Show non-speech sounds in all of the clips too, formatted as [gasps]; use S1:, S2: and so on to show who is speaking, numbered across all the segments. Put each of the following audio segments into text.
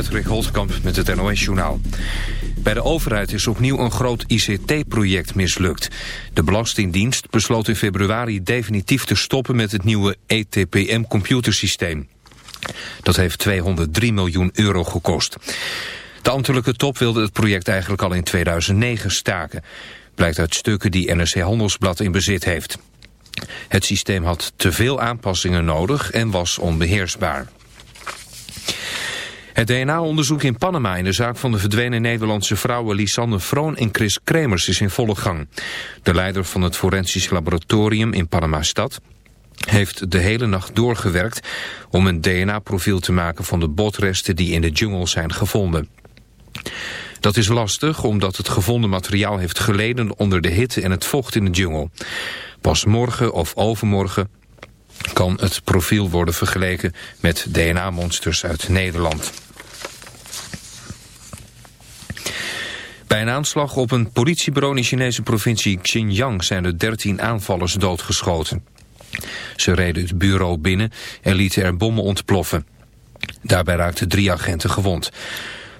S1: Patrick Holtkamp met het NOS-journaal. Bij de overheid is opnieuw een groot ICT-project mislukt. De Belastingdienst besloot in februari definitief te stoppen met het nieuwe ETPM-computersysteem. Dat heeft 203 miljoen euro gekost. De ambtelijke top wilde het project eigenlijk al in 2009 staken. Blijkt uit stukken die NRC Handelsblad in bezit heeft. Het systeem had te veel aanpassingen nodig en was onbeheersbaar. Het DNA-onderzoek in Panama in de zaak van de verdwenen Nederlandse vrouwen Lisanne Vroon en Chris Kremers is in volle gang. De leider van het forensisch laboratorium in Panama-stad heeft de hele nacht doorgewerkt om een DNA-profiel te maken van de botresten die in de jungle zijn gevonden. Dat is lastig omdat het gevonden materiaal heeft geleden onder de hitte en het vocht in de jungle. Pas morgen of overmorgen kan het profiel worden vergeleken met DNA-monsters uit Nederland. Bij een aanslag op een politiebureau in de Chinese provincie Xinjiang zijn er 13 aanvallers doodgeschoten. Ze reden het bureau binnen en lieten er bommen ontploffen. Daarbij raakten drie agenten gewond.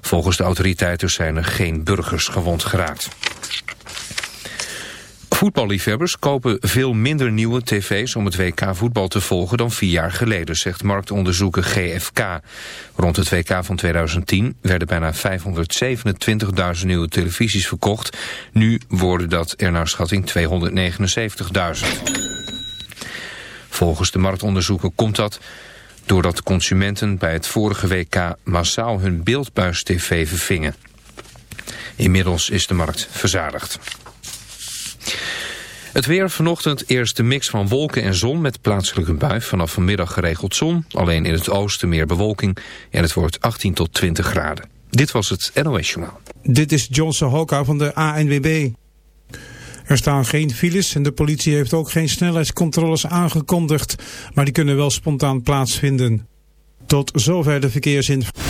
S1: Volgens de autoriteiten zijn er geen burgers gewond geraakt. Voetballiefhebbers kopen veel minder nieuwe tv's om het WK voetbal te volgen dan vier jaar geleden, zegt marktonderzoeker GFK. Rond het WK van 2010 werden bijna 527.000 nieuwe televisies verkocht. Nu worden dat er naar schatting 279.000. Volgens de marktonderzoeker komt dat doordat consumenten bij het vorige WK massaal hun beeldbuis-tv vervingen. Inmiddels is de markt verzadigd. Het weer vanochtend eerst de mix van wolken en zon met plaatselijke bui. Vanaf vanmiddag geregeld zon, alleen in het oosten meer bewolking. En het wordt 18 tot 20 graden. Dit was het NOS Journaal.
S2: Dit is Johnson Hoka van de ANWB. Er staan geen files en de politie heeft ook geen snelheidscontroles aangekondigd. Maar die kunnen wel spontaan plaatsvinden. Tot zover de verkeersinformatie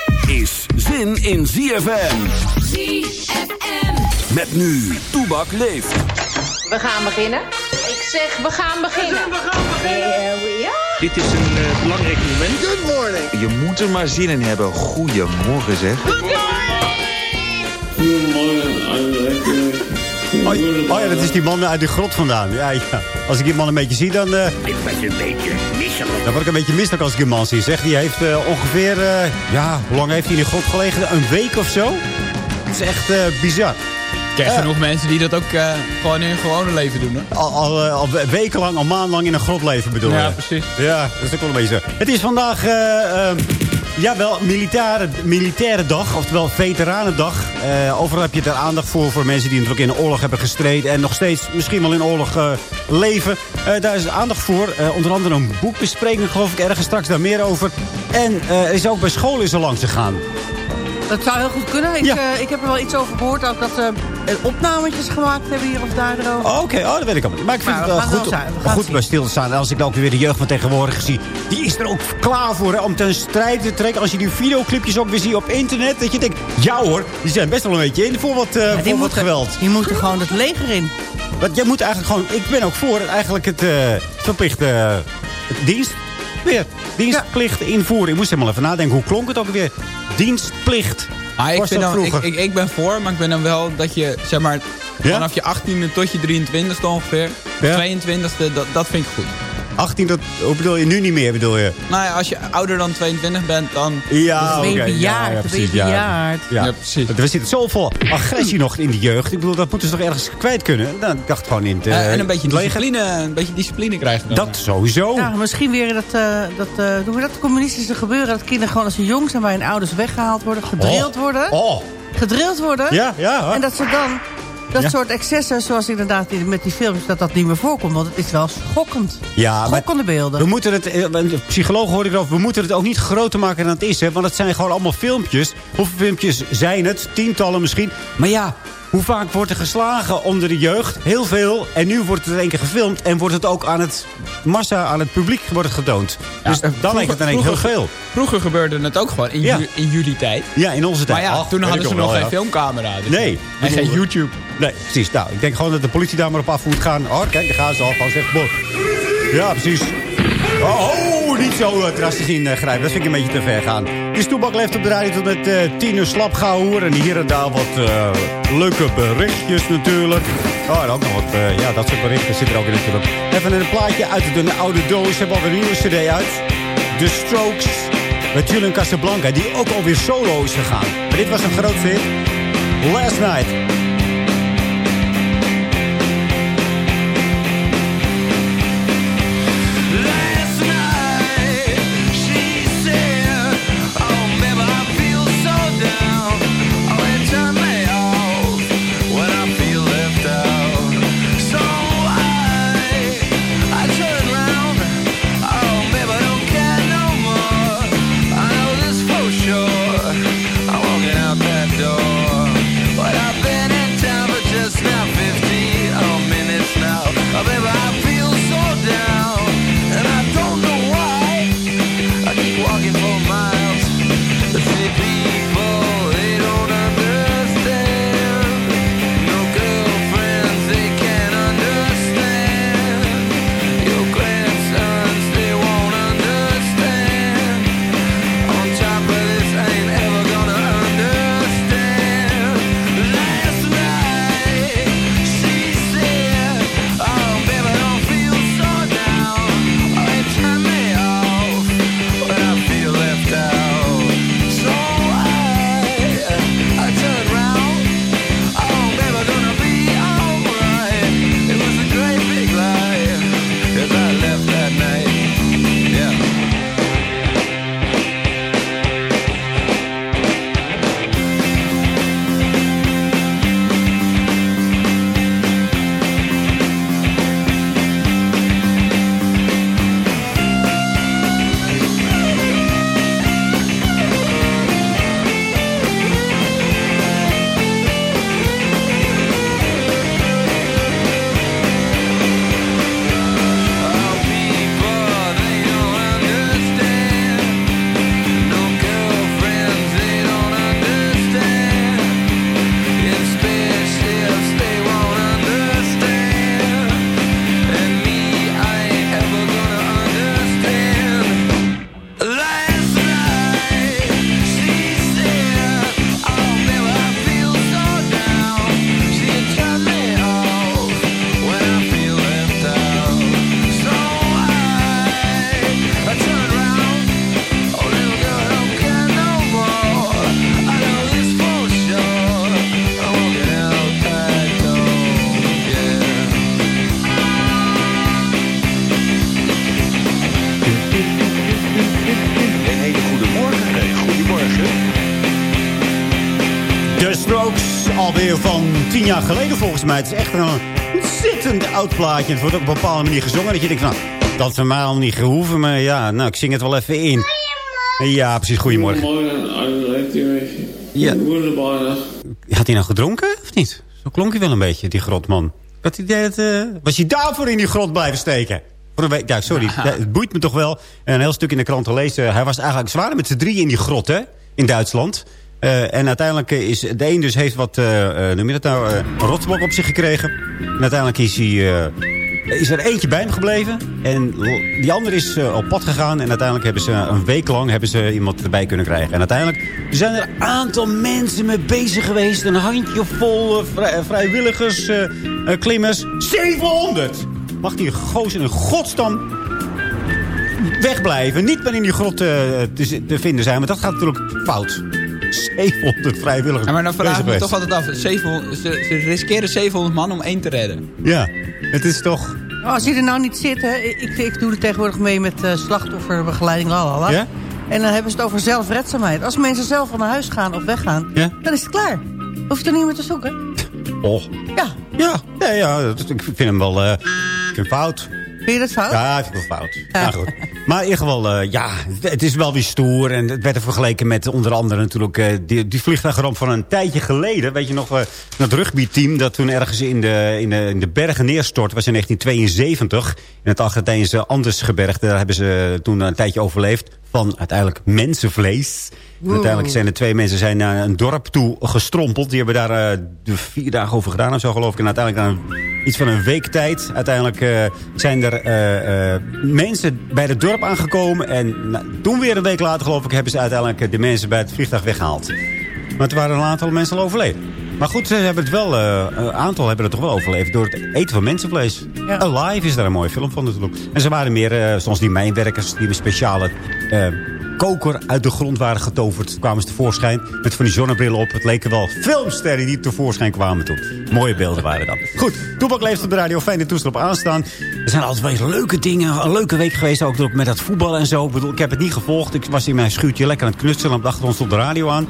S3: Is zin in ZFM.
S4: ZFM.
S3: Met nu, Toebak leeft.
S5: We gaan beginnen. Ik zeg, we gaan beginnen.
S4: We gaan beginnen.
S5: Here we are.
S6: Dit is een uh, belangrijk moment.
S7: Good morning.
S8: Je moet er maar zin in hebben. Goedemorgen zeg.
S4: Good morning.
S9: Oh, oh, ja, dat is die man uit de grot vandaan. Ja, ja. Als ik die man een beetje zie, dan... Uh,
S10: ik ben een beetje misselijk.
S9: Dan word ik een beetje misselijk als ik die man zie. Zeg, die heeft uh, ongeveer... Uh, ja, hoe lang heeft hij in de grot gelegen? Een week of zo? Het is echt bizar.
S11: Ik ken genoeg mensen die dat ook uh, gewoon in hun gewone leven doen. Hè?
S9: Al, al, al wekenlang, al maandenlang in een grot leven bedoel je?
S11: Ja, precies.
S9: Ja, dat is ook wel een beetje zo. Het is vandaag uh, Jawel, militaire, militaire dag, oftewel veteranendag. Eh, overal heb je er aandacht voor, voor mensen die natuurlijk in de oorlog hebben gestreden... en nog steeds misschien wel in oorlog eh, leven. Eh, daar is aandacht voor. Onder andere een boekbespreking, geloof ik, ergens straks daar meer over. En is ook bij school is er langs gegaan.
S7: Dat zou heel goed kunnen. Ik,
S9: Ja.
S7: eh, ik heb er wel iets over gehoord. Ook dat ze uh, opnametjes gemaakt hebben hier of daar.
S9: Oh, Oké, oh, dat weet ik allemaal niet. Maar ik vind
S7: Maar
S9: het
S7: we
S9: wel goed,
S7: wel
S9: om
S7: gaan
S9: goed bij stil te staan. En als ik dan ook weer de jeugd van tegenwoordig zie... die is er ook klaar voor hè, om ten strijd te trekken. Als je die videoclipjes ook weer ziet op internet... dat je denkt, ja hoor, die zijn best wel een beetje in voor wat, eh, voor wat geweld.
S7: Die moeten gewoon het leger in.
S9: Want jij moet eigenlijk gewoon... Ik ben ook voor eigenlijk het eh, verplichte eh, het dienst... Weer, dienstplicht invoeren. Ik moest helemaal even nadenken. Hoe klonk het ook weer? Dienstplicht.
S11: Maar ik, dan, ik, ik, ik ben voor, maar ik ben dan wel dat je, zeg maar, vanaf je 18e tot je 23e ongeveer,
S9: Ja.
S11: 22e, dat, dat vind ik goed.
S9: 18, dat, hoe bedoel je? Nu niet meer, bedoel je?
S11: Nou ja, als je ouder dan 22 bent, dan...
S9: Ja, oké.
S7: bejaard,
S9: ja, ja, precies, ja. Ja.
S11: Ja, precies.
S9: Er zit zoveel agressie nog in de jeugd. Ik bedoel, dat moeten ze toch ergens kwijt kunnen? Nou, ik dacht gewoon in het,
S11: Eh, en een beetje, discipline, een beetje discipline krijgen dan.
S9: Dat sowieso.
S7: Ja, misschien weer dat, eh dat, eh hoe heet dat communistische gebeuren. Dat kinderen gewoon als ze jong zijn bij hun ouders weggehaald worden. Gedrild worden.
S9: Oh,
S7: Gedrild worden.
S9: ja, ja.
S7: En dat ze dan dat
S9: Ja.
S7: soort excessen, zoals inderdaad in- met die films, dat dat niet meer voorkomt. Want het is wel schokkend.
S9: ja, maar
S7: Schokkende beelden.
S9: we moeten het, eh, psycholoog hoorde ik erover, we moeten het ook niet groter maken dan het is. Hè, want het zijn gewoon allemaal filmpjes. Hoeveel filmpjes zijn het? Tientallen misschien. Maar ja, hoe vaak wordt er geslagen onder de jeugd? Heel veel. En nu wordt het in één keer gefilmd. En wordt het ook aan het massa, aan het publiek wordt het getoond. dus dan lijkt het in één keer heel veel.
S11: Vroeger gebeurde het ook gewoon in,
S9: Ja.
S11: ju- in jullie tijd.
S9: Ja, in onze tijd.
S11: Maar ja,
S9: Ach,
S11: toen hadden ze nog
S9: wel,
S11: geen filmcamera. dus-
S9: Nee.
S11: En geen YouTube.
S9: Nee, precies. Nou, ik denk gewoon dat de politie daar maar op af moet gaan. Oh, kijk, daar gaan ze al. Gewoon "Boh." Ja, precies. Oh, oh, niet zo uh, drastisch ingrijpen. Dat vind ik een beetje te ver gaan. De Stoebak leeft op de radio tot met uh, tien uur slapgauwer. En hier en daar wat eh, leuke berichtjes natuurlijk. Oh, en ook nog wat, eh, ja, dat soort berichten zitten er ook in natuurlijk. Even een plaatje uit de oude doos. Hebben alweer een nieuwe cd uit. The Strokes. Met Julian Casablanca, die ook alweer solo is gegaan. Maar dit was een groot hit. Last Night. Jaar geleden volgens mij. Het is echt een ontzettend oud plaatje. Het wordt ook op een bepaalde manier gezongen. Dat je denkt, nou, dat we mij al niet gehoeven. Maar ja, nou, ik zing het wel even in. Ja, precies. Goedemorgen. Ja. Had hij nou gedronken of niet? Zo klonk hij wel een beetje, die grotman. Wat idee dat, eh, was hij daarvoor in die grot blijven steken? Voor een week, ja, sorry, Ja, het boeit me toch wel. En een heel stuk in de krant te lezen. Hij was eigenlijk zwaar met z'n drie in die grot, hè? In Duitsland. Eh, en uiteindelijk is de een dus heeft wat, uh, noem je dat nou, een rotsblok op zich gekregen. En uiteindelijk is hij is er eentje bij hem gebleven. En die andere is op pad gegaan. En uiteindelijk hebben ze een week lang hebben ze iemand erbij kunnen krijgen. En uiteindelijk zijn er een aantal mensen mee bezig geweest. Een handjevol vrij, vrijwilligers, klimmers. 700! Mag die gozer in godstam wegblijven. Niet meer in die grot te, te, vinden zijn. Maar dat gaat natuurlijk fout. 700 vrijwilligers.
S11: Ja, maar dan vraag ik me toch altijd af. 700, ze, ze riskeren 700 man om één te redden.
S9: Ja, het is toch...
S7: Oh, als je er nou niet zit, hè. Ik, ik doe er tegenwoordig mee met uh, slachtofferbegeleiding. Lalala. Ja? En dan hebben ze het over zelfredzaamheid. Als mensen zelf van naar huis gaan of weggaan, ja? dan is het klaar. Hoef je er niet meer te zoeken.
S9: Oh.
S7: Ja.
S9: Ja, ja, ja ik vind hem wel uh, ik vind fout.
S7: Vind je dat fout?
S9: Ja, ik vind het wel fout. Ja. goed. Maar in ieder geval, uh, ja, het is wel weer stoer. En het werd er vergeleken met onder andere natuurlijk uh, die, die vliegtuigramp van een tijdje geleden. Weet je nog, uh, dat rugbyteam dat toen ergens in de, in de, in de bergen neerstort. was in 1972. In het Argentijnse Andesgebergte. Daar hebben ze toen een tijdje overleefd van uiteindelijk mensenvlees. En uiteindelijk zijn er twee mensen zijn naar een dorp toe gestrompeld. Die hebben daar uh, de vier dagen over gedaan of zo geloof ik. En uiteindelijk na iets van een week tijd... uiteindelijk uh, zijn er uh, mensen bij het dorp aangekomen. En nou, toen weer een week later geloof ik... hebben ze uiteindelijk de mensen bij het vliegtuig weggehaald. Maar het waren een aantal mensen al overleden. Maar goed, ze hebben het wel, een aantal hebben het toch wel overleefd... door het eten van mensenvlees. Ja. Alive is daar een mooie film van natuurlijk. En ze waren meer, zoals die mijnwerkers... die een speciale koker uit de grond waren getoverd. Kwamen ze tevoorschijn met van die zonnebrillen op. Het leken wel filmsterren die tevoorschijn kwamen toen. Mooie beelden waren dat. Goed, Toepak leeft op de radio. Fijne toestel op aanstaan. Er zijn altijd wel leuke dingen. Een leuke week geweest ook met dat voetbal en zo. Ik, bedoel, ik heb het niet gevolgd. Ik was in mijn schuurtje lekker aan het knutselen. Op de achtergrond stond de radio aan.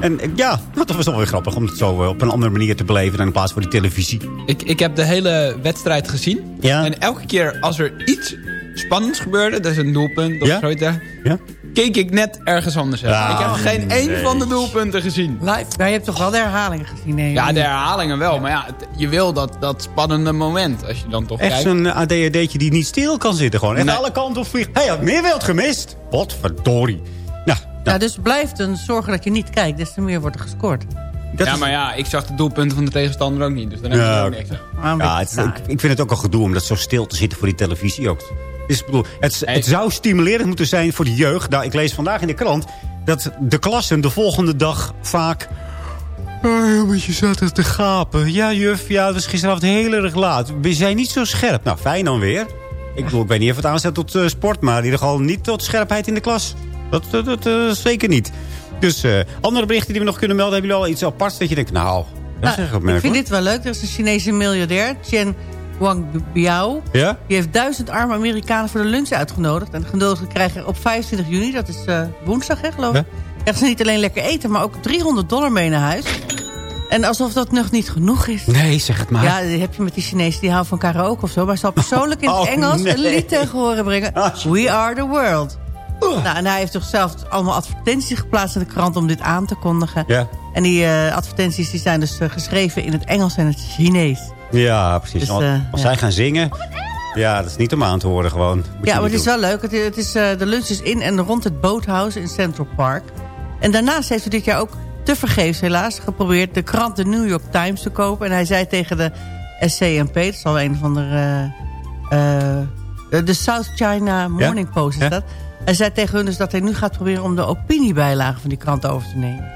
S9: En ja, dat was wel weer grappig om het zo op een andere manier te beleven... dan in plaats van die televisie.
S11: Ik, ik heb de hele wedstrijd gezien. Ja. En elke keer als er iets spannends gebeurde... dat is een doelpunt of ja? zoiets... Ja? Keek ik net ergens anders heen. ik heb geen één van de doelpunten gezien.
S7: Live? Maar je hebt toch wel de herhalingen gezien? Nee,
S11: ja, de herhalingen wel. Maar ja, je wil dat, dat spannende moment. Als je dan toch
S9: Echt zo'n ADHD'tje die niet stil kan zitten. Gewoon. En nee. alle kanten op vliegt. Hij had meer wild gemist. Wat verdorie. Nou,
S7: Ja, dus blijf dan zorgen dat je niet kijkt. Des te meer wordt er gescoord.
S11: Dat ja, maar ja, ik zag de doelpunten van de tegenstander ook niet. Dus dan heb ja, ik ook niks aan.
S9: Ja, het, ik, ik, vind het ook al gedoe om dat zo stil te zitten voor die televisie ook. Dus, bedoel, het, het zou stimulerend moeten zijn voor de jeugd. Nou, ik lees vandaag in de krant dat de klassen de volgende dag vaak... Oh, je zat er te gapen. Ja, juf, ja, het was gisteravond heel erg laat. We zijn niet zo scherp. Nou, fijn dan weer. Ik, bedoel, ik weet niet of het aanzet tot uh, sport, maar in ieder geval niet tot scherpheid in de klas. Dat, dat, dat uh, zeker niet. Dus uh, andere berichten die we nog kunnen melden, hebben jullie al iets aparts dat je denkt, nou, dat
S7: nou, is echt Ik vind dit wel leuk. Er is een Chinese miljardair, Chen Wang Biao. Ja? Die heeft duizend arme Amerikanen voor de lunch uitgenodigd. En de genodigden krijgen op 25 juni, dat is uh, woensdag hè, geloof ik... Ja? krijgen ze niet alleen lekker eten, maar ook 300 dollar mee naar huis. En alsof dat nog niet genoeg is.
S9: Nee, zeg het maar.
S7: Ja, dat heb je met die Chinezen die houden van karaoke of zo. Maar ze zal persoonlijk in het [laughs] oh, Engels een lied tegen horen brengen. Ah, We are the world. Nou, en hij heeft toch zelf allemaal advertenties geplaatst in de krant om dit aan te kondigen. Ja. En die uh, advertenties die zijn dus uh, geschreven in het Engels en het Chinees.
S9: Ja, precies. Dus, uh, als zij gaan zingen... Ja, dat is niet om aan te horen gewoon.
S7: ja, maar het is wel leuk. Het, het is, uh, de lunch is in en rond het boothouse in Central Park. En daarnaast heeft hij dit jaar ook tevergeefs helaas geprobeerd... de krant de New York Times te kopen. En hij zei tegen de SCMP, dat is al een van de... Uh, de South China Morning Post is dat. Hij zei tegen hun dus dat hij nu gaat proberen... om de opiniebijlagen van die krant over te nemen.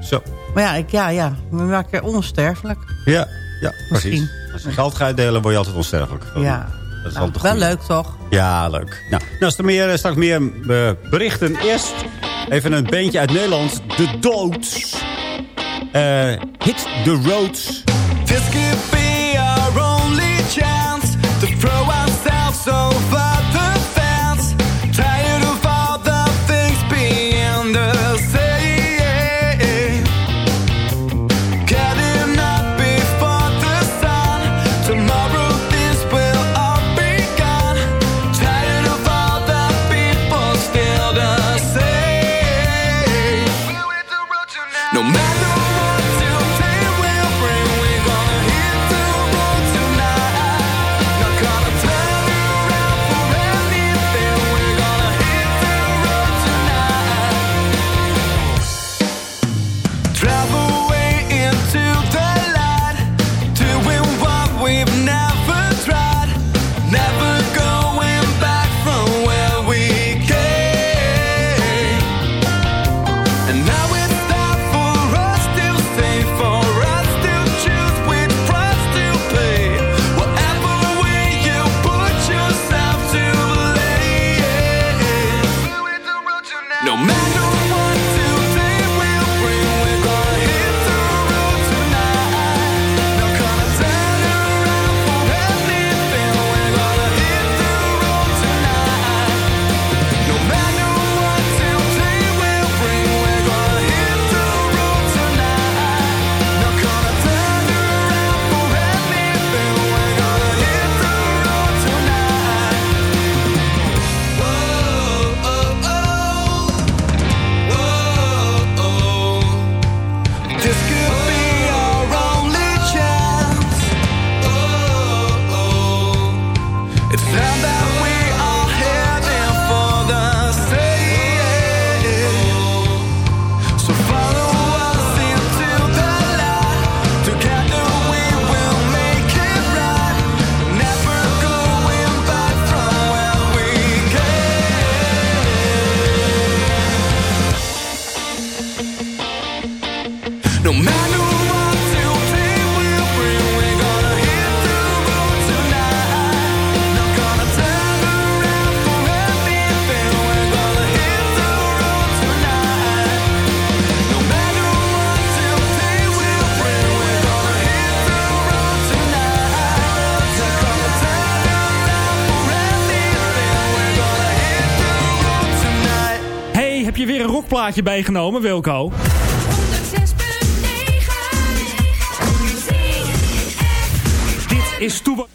S9: Zo.
S7: Maar ja, ik, ja, ja we maken onsterfelijk.
S9: Ja, ja precies. Als je geld gaat delen, word je altijd onsterfelijk.
S7: Ja. Dat is nou, wel leuk, toch?
S9: Ja, leuk. Nou, nou als er meer, straks meer uh, berichten. Eerst even een beentje uit Nederland. De Doods. Uh, hit the Roads. Hey, heb
S12: je weer een rockplaatje bijgenomen, Wilco?
S9: Estuvo.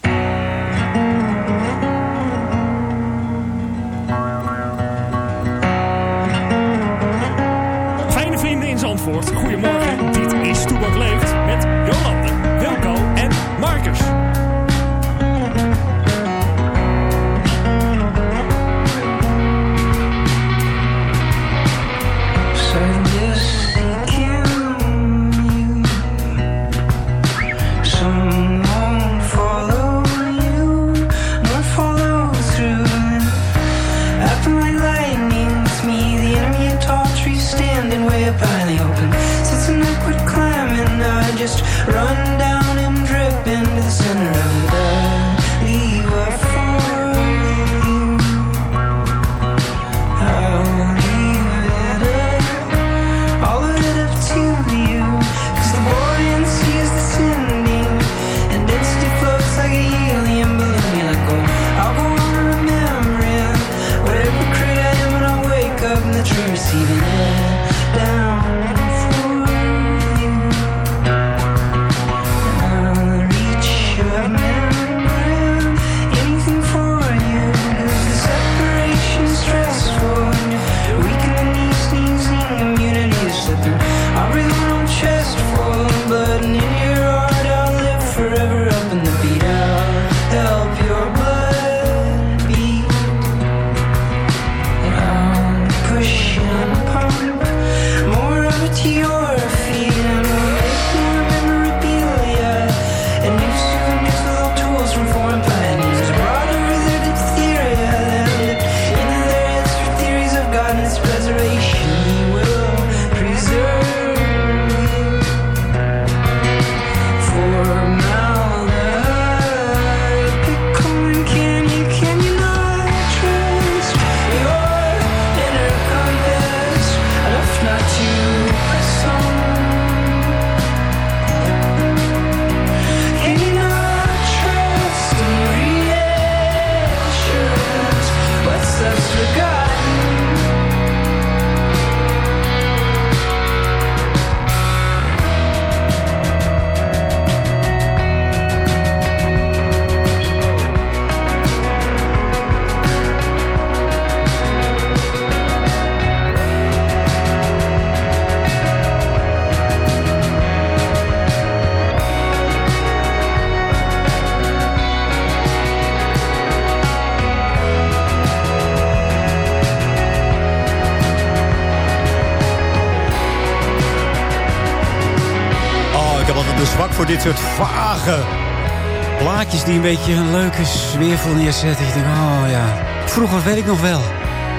S9: Die een beetje een leuke sfeervol neerzetten. Je denkt, oh ja, vroeger weet ik nog wel.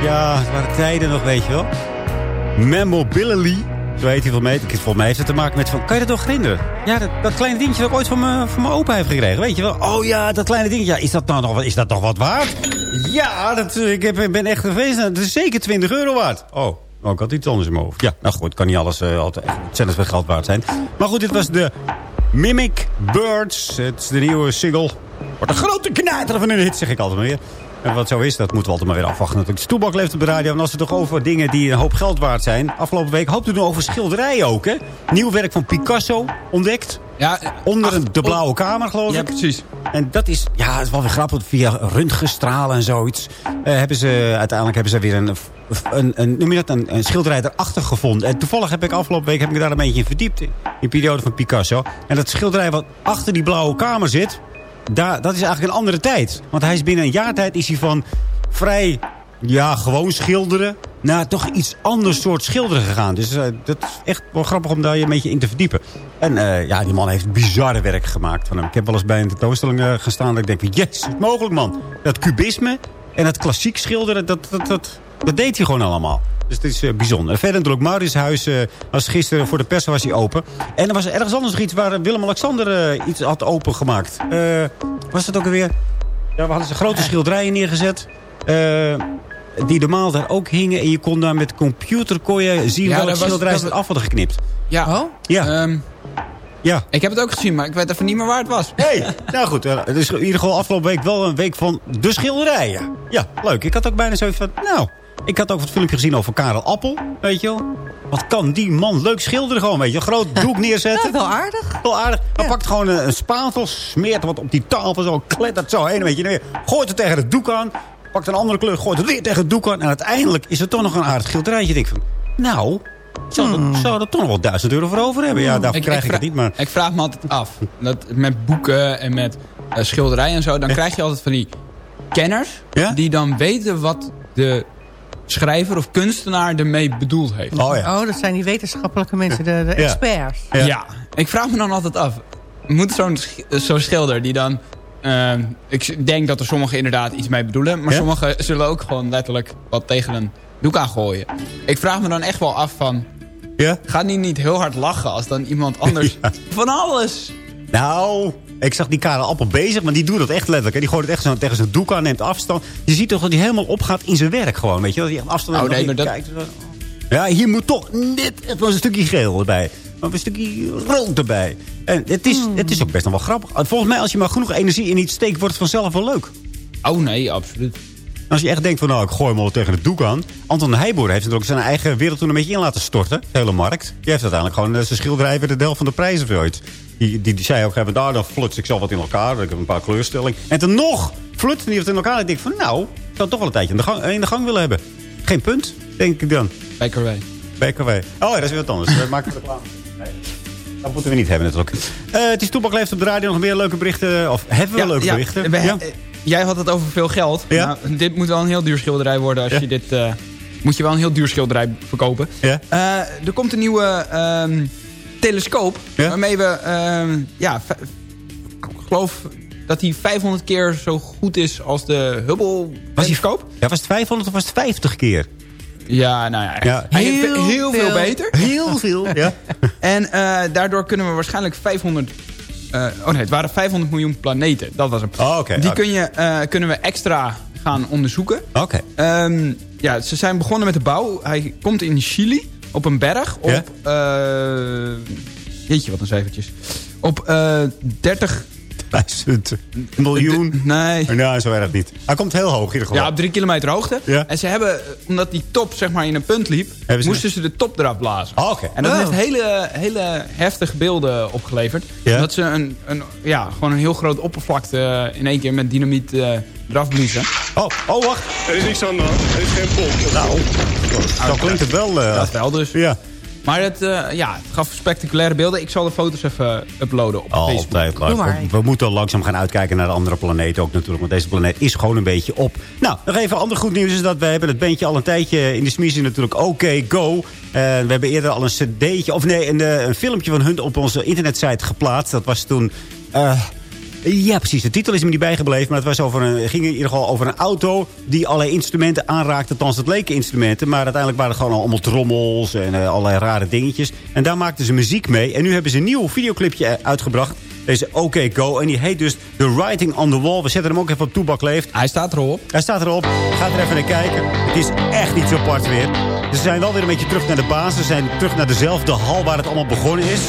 S9: Ja, het waren tijden nog, weet je wel. Memobility, zo heet hij van mij. Volgens mij heeft het te maken met van, kan je dat nog herinneren? Ja, dat, dat kleine dingetje dat ik ooit van mijn, van mijn opa heeft gekregen, weet je wel. Oh ja, dat kleine dingetje, ja, is dat nou nog, wat- is dat nog wat waard? Ja, dat, eh, ik heb, ben echt geweest. Dat is zeker 20 euro waard. Oh, Oh, ik had iets anders in mijn hoofd. Ja, nou goed, kan niet alles uh, altijd zelfs veel geld waard zijn. Maar goed, dit was de Mimic Birds. Het is de nieuwe single. Wordt een grote knijter van een hit, zeg ik altijd maar weer. En wat zo is, dat moeten we altijd maar weer afwachten. Natuurlijk, Stoelbak leeft op de radio. En als we toch over dingen die een hoop geld waard zijn. Afgelopen week hoopten we over schilderijen ook, hè? Nieuw werk van Picasso ontdekt.
S11: Ja,
S9: Onder ach, de blauwe kamer, geloof ik.
S11: Ja, precies.
S9: En dat is, ja, het is wel weer grappig. Via röntgenstralen en zoiets. Uh, hebben ze, uiteindelijk hebben ze weer een, een, een, dat, een, schilderij erachter gevonden. En toevallig heb ik afgelopen week heb ik daar een beetje in verdiept. In de periode van Picasso. En dat schilderij wat achter die blauwe kamer zit. Daar, dat is eigenlijk een andere tijd. Want hij is binnen een jaar tijd is hij van vrij ja, gewoon schilderen naar toch iets anders soort schilderen gegaan. Dus uh, dat is echt wel grappig om daar je een beetje in te verdiepen. En uh, ja, die man heeft bizarre werk gemaakt van hem. Ik heb wel eens bij een tentoonstelling uh, gestaan dat ik denk, yes, het mogelijk man. Dat kubisme en het klassiek schilderen, dat, dat, dat, dat deed hij gewoon allemaal. Dus het is uh, bijzonder. Verder natuurlijk, Mauritshuis uh, was gisteren voor de pers was hij open. En er was ergens anders nog iets waar Willem-Alexander uh, iets had opengemaakt. was het ook alweer? Ja, we hadden ze grote schilderijen neergezet die normaal daar ook hingen. En je kon daar met computer kon je zien ja, welke schilderijen ze af hadden geknipt.
S11: Ja.
S7: Oh?
S9: Ja.
S11: Um,
S9: ja.
S11: Ik heb het ook gezien, maar ik weet even niet meer waar het was.
S9: Hey, nou goed. Het is in ieder geval afgelopen week wel een week van de schilderijen. Ja, leuk. Ik had ook bijna zo van, nou... Ik had ook wat filmpje gezien over Karel Appel, weet je wel. Wat kan die man leuk schilderen gewoon, weet je. Een groot doek [laughs] neerzetten.
S7: Ja, wel aardig.
S9: Wel aardig. Hij pakt gewoon een, een spatel, smeert wat op die tafel zo, klettert zo heen, weet je. Gooit het tegen het doek aan, pakt een andere kleur, gooit het weer tegen het doek aan. En uiteindelijk is het toch nog een aardig schilderijtje. Ik denk van, nou, zou, dat, zou er toch nog wel duizend euro voor over hebben? Ja, daarvoor krijg ik, het niet, maar...
S11: Ik vraag me altijd af. Dat met boeken en met eh, schilderijen en zo... dan krijg je altijd van die kenners... die dan weten wat de schrijver of kunstenaar ermee bedoeld heeft.
S7: Oh, dat zijn die wetenschappelijke mensen, de, de
S11: Ja.
S7: experts.
S11: Ja. ik vraag me dan altijd af. Moet zo'n zo'n schilder die dan... ehm, ik denk dat er sommigen inderdaad iets mee bedoelen... maar
S9: Ja?
S11: sommigen zullen ook gewoon letterlijk wat tegen een doek aangooien. Ik vraag me dan echt wel af van...
S9: Ja?
S11: Gaat die niet heel hard lachen als dan iemand [laughs] anders van alles...
S9: Nou, ik zag die Karel Appel bezig, maar die doet dat echt letterlijk. hè. Die gooit het echt zo tegen zijn doek aan, neemt afstand. Je ziet toch dat hij helemaal opgaat in zijn werk gewoon, weet je. Dat hij echt afstand
S11: Oh, nee, maar dat-
S9: kijkt. Ja, hier moet toch net even een stukje geel erbij. Of een stukje rood erbij. En het is, het is ook best nog wel grappig. Volgens mij, als je maar genoeg energie in iets steekt, wordt het vanzelf wel leuk.
S11: Oh nee, absoluut.
S9: Als je echt denkt van, nou, ik gooi hem al tegen het doek aan. Anton de Heijboer heeft natuurlijk zijn eigen wereld toen een beetje in laten storten. De hele markt. Die heeft uiteindelijk gewoon eh, zijn schilderij weer de deel van de prijzen of. Die, die, die zei ook, even, daar dan fluts ik zelf wat in elkaar. Ik heb een paar kleurstellingen. En toen nog flutste hij het in elkaar. En ik denk van, nou, ik zou toch wel een tijdje in de gang, in de gang willen hebben. Geen punt, denk ik dan.
S11: BKW.
S9: BKW. Oh ja, dat is weer wat anders. We maken [laughs] reclame. Nee. Dat moeten we niet hebben natuurlijk. Eh, het is Toepak leeft op de radio nog meer leuke berichten. Of hebben we leuke berichten?
S11: we- eh, Jij had het over veel geld.
S9: Ja.
S11: Nou, dit moet wel een heel duur schilderij worden. Als
S9: Ja.
S11: je dit, eh, moet je wel een heel duur schilderij verkopen.
S9: Ja.
S11: Er komt een nieuwe ehm, telescoop. Waarmee we, ehm, ja, ik geloof dat hij 500 keer zo goed is als de Hubble telescoop.
S9: Ja, was het 500 of was het 50 keer?
S11: Ja, nou ja,
S9: Ja.
S11: Hij heeft
S7: Heel
S11: heel veel beter.
S9: Heel veel, [laughs] ja.
S11: En eh, daardoor kunnen we waarschijnlijk 500... eh, oh nee, het waren 500 miljoen planeten. Dat was hem.
S9: Oh.
S11: Die kun je, eh, kunnen we extra gaan onderzoeken.
S9: Oké.
S11: Ehm, ja, ze zijn begonnen met de bouw. Hij komt in Chili op een berg. Op,
S9: Ja?
S11: eh, jeetje, wat een cijfertjes. Op eh 30...
S9: Duizend miljoen.
S11: Nee.
S9: Nou, zo erg niet. Hij komt heel hoog in ieder geval.
S11: Ja, op drie kilometer hoogte.
S9: Ja.
S11: En ze hebben, omdat die top zeg maar in een punt liep...
S9: Ze-
S11: moesten ze de top eraf blazen.
S9: Oh, oké.
S11: En dat
S7: Oh.
S11: heeft hele, hele heftige beelden opgeleverd.
S9: Ja.
S11: Dat ze een, een, ja, gewoon een heel groot oppervlakte eh, in één keer met dynamiet eh eraf bliezen.
S9: Oh, oh, wacht.
S13: Er is niks aan de hand. Er is geen bom.
S9: Nou, zo klinkt het wel. eh,
S11: Dat wel dus.
S9: ja.
S11: Maar het, eh, ja, het gaf spectaculaire beelden. Ik zal de foto's even uploaden op Facebook.
S9: Altijd leuk. We, we moeten al langzaam gaan uitkijken naar de andere planeten ook natuurlijk. Want deze planeet is gewoon een beetje op. Nou, nog even ander goed nieuws is dat we hebben het bandje al een tijdje in de smies natuurlijk. Oké, go. Eh, we hebben eerder al een cd'tje, of nee, een, eh, een filmpje van hun op onze internetsite geplaatst. Dat was toen... eh, ja, precies. De titel is me niet bijgebleven. Maar het was over een, ging in ieder geval over een auto... die allerlei instrumenten aanraakte. Althans, het leken instrumenten. Maar uiteindelijk waren het gewoon allemaal trommels... en eh, allerlei rare dingetjes. En daar maakten ze muziek mee. En nu hebben ze een nieuw videoclipje eh, uitgebracht. Deze OK Go. En die heet dus The Writing on the Wall. We zetten hem ook even op Toebak Leeft.
S11: Hij staat erop.
S9: Hij staat erop. Ga er even naar kijken. Het is echt niet zo apart weer. Ze zijn wel weer een beetje terug naar de basis. Ze zijn terug naar dezelfde hal waar het allemaal begonnen is.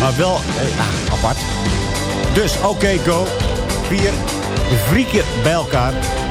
S9: Maar wel eh, ah, apart. Dus oké, go. Vier vrieken bij elkaar.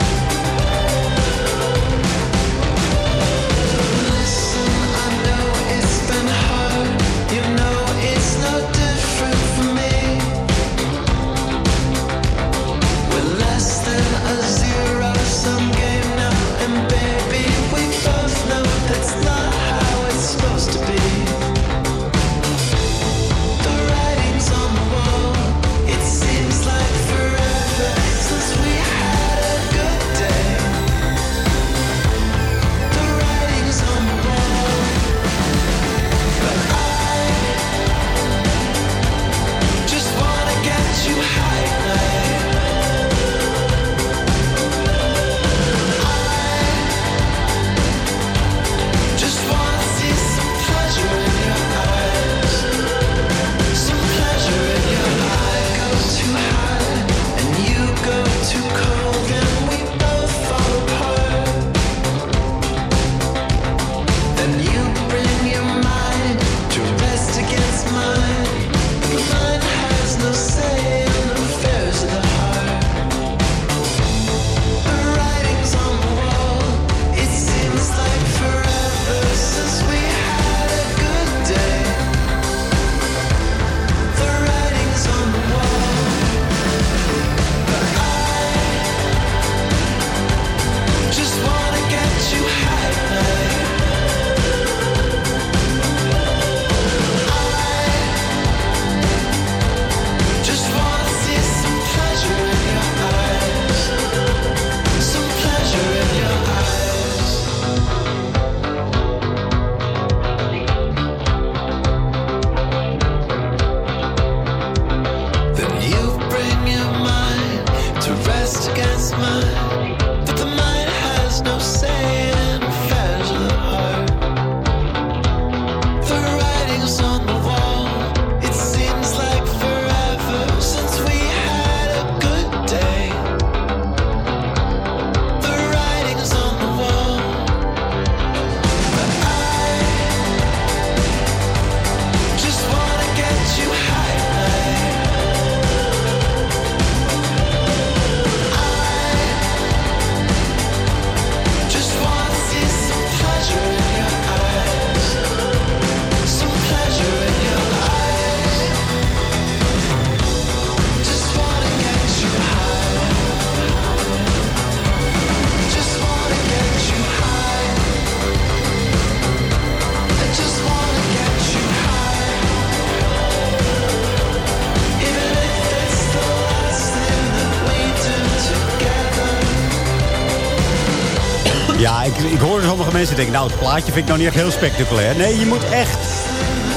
S9: Mensen denken, nou, het plaatje vind ik nou niet echt heel spectaculair. Nee, je moet echt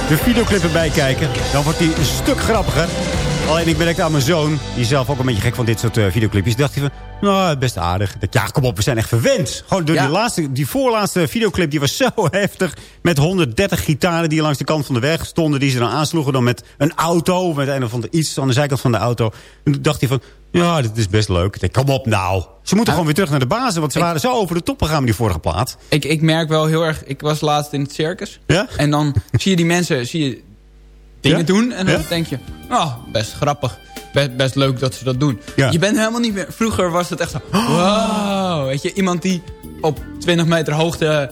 S9: de videoclip erbij kijken. Dan wordt die een stuk grappiger. Alleen ik merkte aan mijn zoon, die is zelf ook een beetje gek van dit soort eh, videoclipjes. dacht hij van, nou, best aardig. Ja, kom op, we zijn echt verwend. Gewoon door
S7: Ja.
S9: die, laatste, die voorlaatste videoclip, die was zo [laughs] heftig. Met 130 gitaren die langs de kant van de weg stonden. Die ze dan aansloegen dan met een auto. Met een of ander iets aan de zijkant van de auto. En toen dacht hij van, ja, dit is best leuk. Ik dacht, kom op nou. Ze moeten gewoon weer terug naar de basis. Want ze waren zo over de top gegaan die vorige plaat.
S11: Ik, ik merk wel heel erg... Ik was laatst in het circus.
S9: Ja?
S11: En dan [laughs] zie je die mensen zie je dingen
S9: Ja?
S11: doen. En dan
S9: Ja?
S11: denk je... Oh, best grappig. Best, best leuk dat ze dat doen.
S9: Ja.
S11: Je bent helemaal niet meer... Vroeger was het echt zo... [gasps] Wow. Weet je, iemand die op 20 meter hoogte...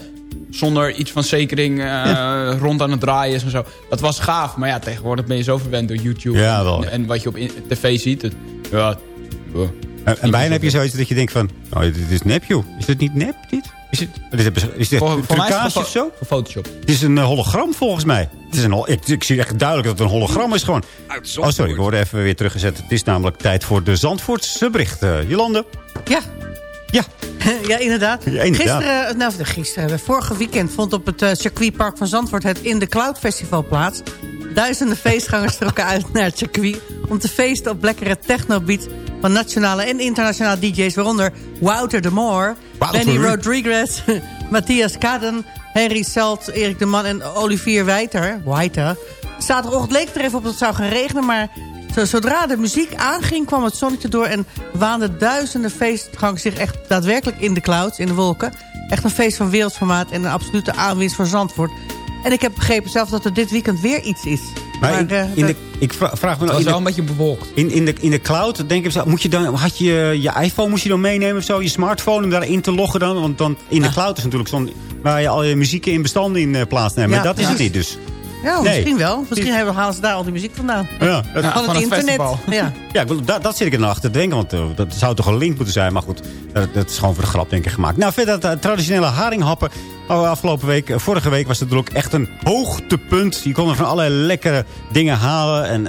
S11: Zonder iets van zekering eh, rond aan het draaien is en zo. Dat was gaaf. Maar ja, tegenwoordig ben je zo verwend door YouTube.
S9: Ja, wel.
S11: En, en wat je op tv ziet. Het, ja, oh.
S9: En, en bijna heb je zoiets dat je denkt van... Oh, dit is nep, joh. Is dit niet nep, dit? Is het, dit is dit
S11: Voor-
S9: een
S11: voor mij is het
S9: trucage
S11: gefo-
S9: of zo?
S11: Voor Photoshop.
S9: Het is een eh, hologram volgens mij. Het is een, ik, ik zie echt duidelijk dat het een hologram is gewoon. Oh, sorry, ik word even weer teruggezet. Het is namelijk tijd voor de Zandvoortse berichten. Jolande?
S7: Ja.
S9: Ja. [laughs]
S7: ja, inderdaad.
S9: Ja, inderdaad.
S7: Gisteren, nou, gisteren, vorige weekend vond op het eh, circuitpark van Zandvoort het In The Cloud Festival plaats. Duizenden feestgangers [laughs] trokken uit naar het circuit om te feesten op lekkere technobeat van nationale en internationale DJ's, waaronder Wouter de Moor,
S9: Wouter.
S7: Benny Rodriguez, [laughs] Matthias Kaden, Henry Selt, Erik de Man en Olivier Wijter. Wijter. Zaterdagochtend leek het er even op dat het zou gaan regenen, maar zodra de muziek aanging kwam het zonnetje door... en waanden duizenden feestgangers zich echt daadwerkelijk in de clouds, in de wolken. Echt een feest van wereldformaat en een absolute aanwinst voor Zandvoort. En ik heb begrepen zelf dat er dit weekend weer iets is.
S9: Maar in,
S7: eh,
S9: in de, ik vra- vraag me
S11: Het
S9: nou...
S11: was wel een beetje bewolkt.
S9: In, in, de, in de cloud, denk ik, moet je dan, had je je iPhone moest je dan meenemen of zo? Je smartphone om daarin te loggen dan? Want dan in de cloud is natuurlijk zo'n... waar je al je muziek in bestanden in eh, plaatsneemt.
S7: Ja,
S9: maar dat is het niet dus.
S7: Ja,
S9: nee.
S7: misschien wel. Misschien hebben, halen ze daar al die muziek vandaan.
S9: Ja,
S7: van het
S11: van het
S7: internet.
S11: festival.
S7: Ja.
S9: ja ik wil- dat, dat zit ik er nog achter te denken. Want eh, dat zou toch een link moeten zijn. Maar goed, dat, dat is gewoon voor de grap denk ik gemaakt. Nou, verder dat eh, traditionele haringhappen. Oh, afgelopen week, eh, vorige week was het er ook echt een hoogtepunt. Je kon er van allerlei lekkere dingen halen. En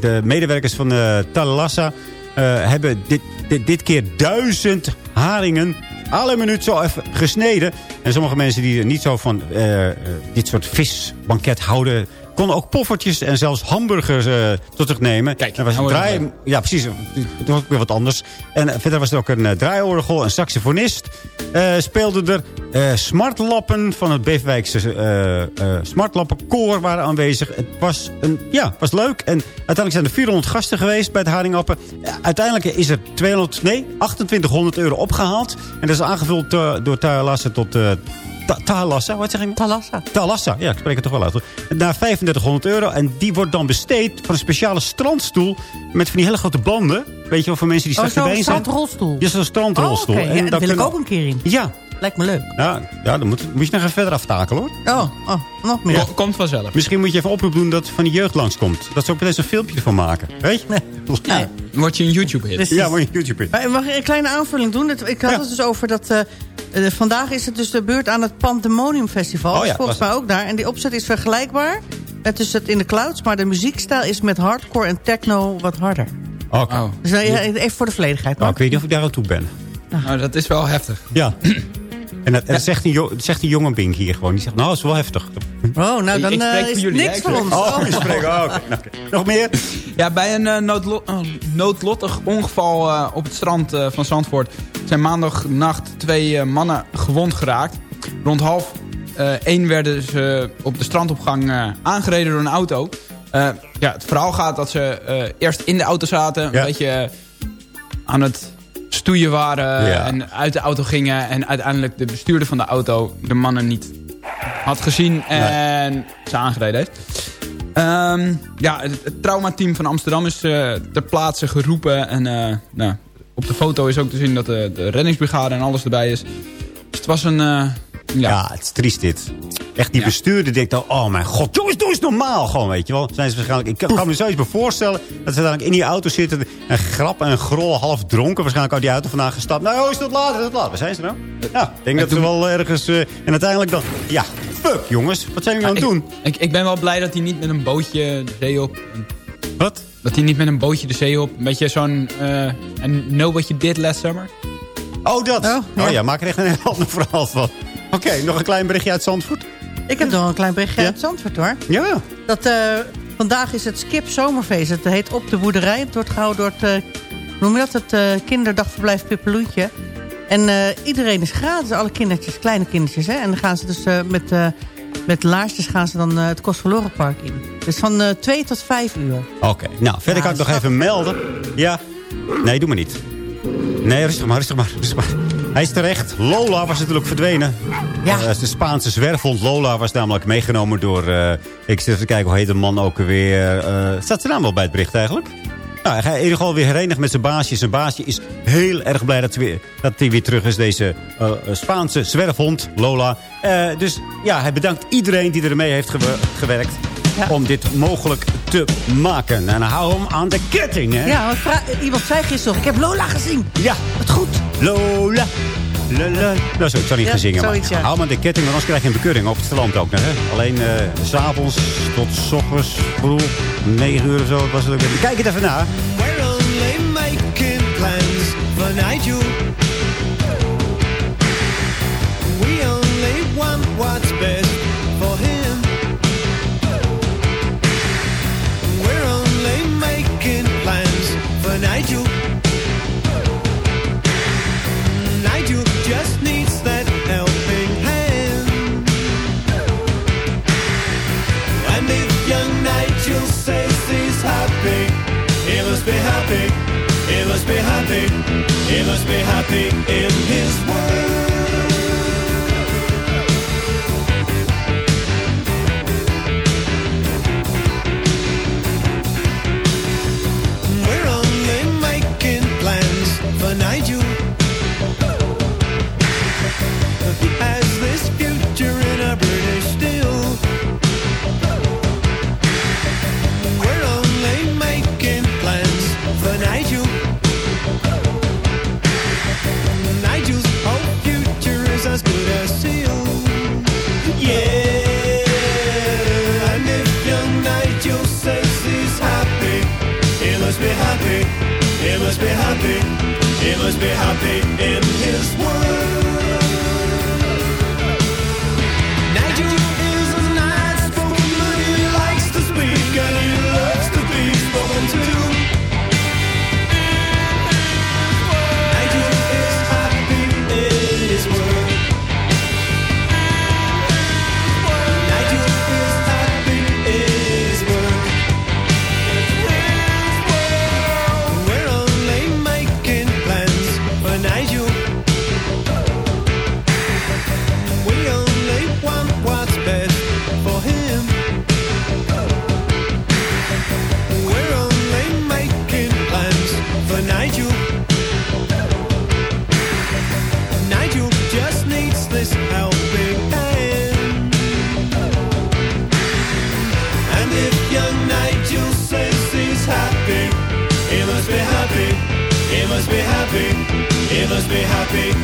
S9: de medewerkers van uh, Talassa hebben dit, dit, dit keer duizend haringen alle minuut zo even gesneden. En sommige mensen die er niet zo van eh, eh, dit soort visbanket houden... konden ook poffertjes en zelfs hamburgers eh, tot zich nemen.
S11: Kijk,
S9: er was een draai,
S11: eh,
S9: ja, precies. Het was ook weer wat anders. En eh, verder was er ook een uh, draaiorgel, een saxofonist. Uh, speelde er smartlappen van het Beverwijkse uh, smartlappenkoor waren aanwezig. Het was, een, ja, was leuk. En uiteindelijk zijn er 400 gasten geweest bij het Haringappen. Uiteindelijk is er 200, nee, 2800 euro opgehaald. En dat is aangevuld door Talassa tot... Ta Talassa, wat zeg ik?
S7: Talassa.
S9: Talassa, ja, ik spreek het toch wel uit. Naar 3500 euro. En die wordt dan besteed van een speciale strandstoel. Met van die hele grote banden. Weet je wel, voor mensen die
S7: Oh, zo'n
S9: been zijn.
S7: strandrolstoel.
S9: Ja, zo'n strandrolstoel.
S7: Oh, okay. ja,
S9: en
S7: daar wil
S9: kunnen...
S7: ik ook een keer in.
S9: Ja.
S7: Lijkt me leuk.
S9: Ja, ja dan moet, moet je nog even verder aftakelen hoor.
S7: Oh, oh nog meer.
S11: Ja. Komt vanzelf.
S9: Misschien moet je even oproep doen dat van die jeugd langskomt. Dat ze ook meteen een filmpje ervan maken. Weet je?
S7: Nee.
S11: Ja, word je een YouTube-hit.
S9: Ja, word je een YouTube-hit.
S7: Maar mag ik een kleine aanvulling doen? Ik had
S9: Ja.
S7: het dus over dat... eh, eh, vandaag is het dus de beurt aan het Pandemonium Festival.
S9: Oh ja,
S7: is volgens
S9: was-
S7: mij ook daar. En die opzet is vergelijkbaar. Het is het in de clouds. Maar de muziekstijl is met hardcore en techno wat harder.
S9: Oké.
S11: Oh.
S7: Dus eh, even voor de volledigheid.
S9: Nou, ik weet niet of ik daar aan toe ben.
S11: Nou, dat is wel heftig.
S9: Ja. [clears throat] En dat, en dat zegt, dat zegt een jonge Bink hier gewoon. Die zegt, nou, dat is wel heftig.
S7: Oh, nou dan
S11: ik spreek
S7: eh, is
S11: jullie,
S7: niks voor
S11: Ik
S7: ons.
S9: Oh, [laughs] je spreekt oh. Nog meer?
S11: Ja, bij een noodlo- eh, noodlottig ongeval op het strand van Zandvoort... zijn maandagnacht twee mannen gewond geraakt. Rond half één werden ze op de strandopgang aangereden door een auto. Eh, ja, het verhaal gaat dat ze eerst in de auto zaten... een beetje aan het stoeien waren
S9: Ja.
S11: en uit de auto gingen... en uiteindelijk de bestuurder van de auto de mannen niet had gezien en ze aangereden heeft. Ehm, ja, het, het traumateam van Amsterdam is eh, ter plaatse geroepen. En eh, nou, op de foto is ook te zien dat de, de reddingsbrigade en alles erbij is. Dus het was een... eh, ja.
S9: Ja, het is triest dit. Echt, die
S11: Ja.
S9: bestuurder denkt dan, oh mijn god, doe eens, doe eens normaal. Gewoon, weet je wel. Zijn ze waarschijnlijk, ik kan, kan me zoiets me voorstellen dat ze dan in die auto zitten. En grap en grol, half dronken. Waarschijnlijk uit die auto vandaan gestapt. Nou, is dat laat, is dat laat. Waar zijn ze nou? Nou, ik denk dat ze wel ergens... eh, en uiteindelijk dan, ja, fuck jongens. Wat zijn jullie aan het doen?
S11: Ik, ik ben wel blij dat hij niet met een bootje de zee op...
S9: Wat?
S11: Dat hij niet met een bootje de zee op... Een beetje zo'n... eh I know what you did last summer.
S9: Oh, dat.
S7: Oh,
S9: Oh
S7: ja.
S9: ja, maak er echt een heel ander verhaal van. Oké, nog een klein berichtje uit Zandvoort.
S7: Ik heb nog een klein berichtje uit Zandvoort hoor.
S9: Ja.
S7: Dat, eh, vandaag is het Skip Zomerfeest. Het heet Op de Boerderij. Het wordt gehouden door het, eh, hoe noem je dat? Het eh, kinderdagverblijf Pippeloentje. En iedereen is gratis. Alle kindertjes, kleine kindertjes. Hè? En dan gaan ze dus met, met laarsjes gaan ze dan het Kostverlorenpark in. Dus van eh 2 tot 5 uur.
S9: Oké, nou, verder kan ik nog even melden. Ja. Nee, doe maar niet. Nee, rustig maar, rustig maar, rustig maar. Hij is terecht. Lola was natuurlijk verdwenen.
S7: Ja.
S9: Eh, de Spaanse zwerfhond Lola was namelijk meegenomen door... eh, ik zit even kijken, hoe heet de man ook weer? eh staat zijn naam wel bij het bericht eigenlijk? Nou, hij gaat in ieder geval weer herenigd met zijn baasje. Zijn baasje is heel erg blij dat hij weer, dat hij weer terug is. Deze Spaanse zwerfhond, Lola. Dus ja, hij bedankt iedereen die ermee heeft gewer- gewerkt. Om dit mogelijk te maken. En hou hem aan de ketting, hè?
S7: Ja, want iemand zei gisteren ik heb Lola gezien.
S9: Ja.
S7: Wat goed.
S9: Lola. Lola. Nou, zo, ik zal niet
S7: Ja,
S9: gaan zingen.
S7: zoiets,
S9: maar
S7: ja.
S9: hou maar de ketting, want anders krijg je een bekeuring op het strand ook. nog, Hè? Alleen eh, s s'avonds tot s ochtends, ik bedoel, 9 uur of zo was het ook. weer. Kijk het even na.
S14: We're only making plans for Nigel. We only want what's best happy, he must be happy, he must be happy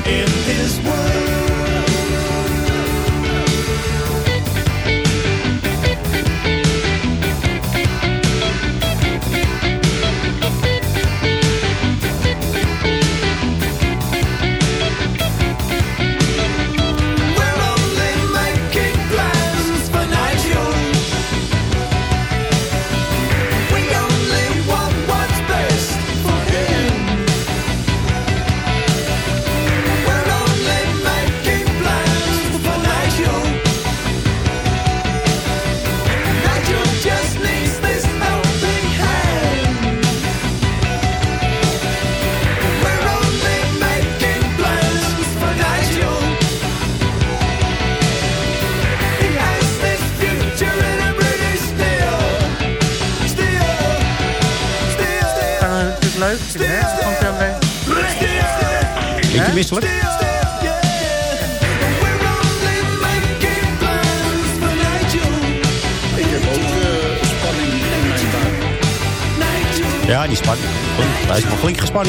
S14: in his world.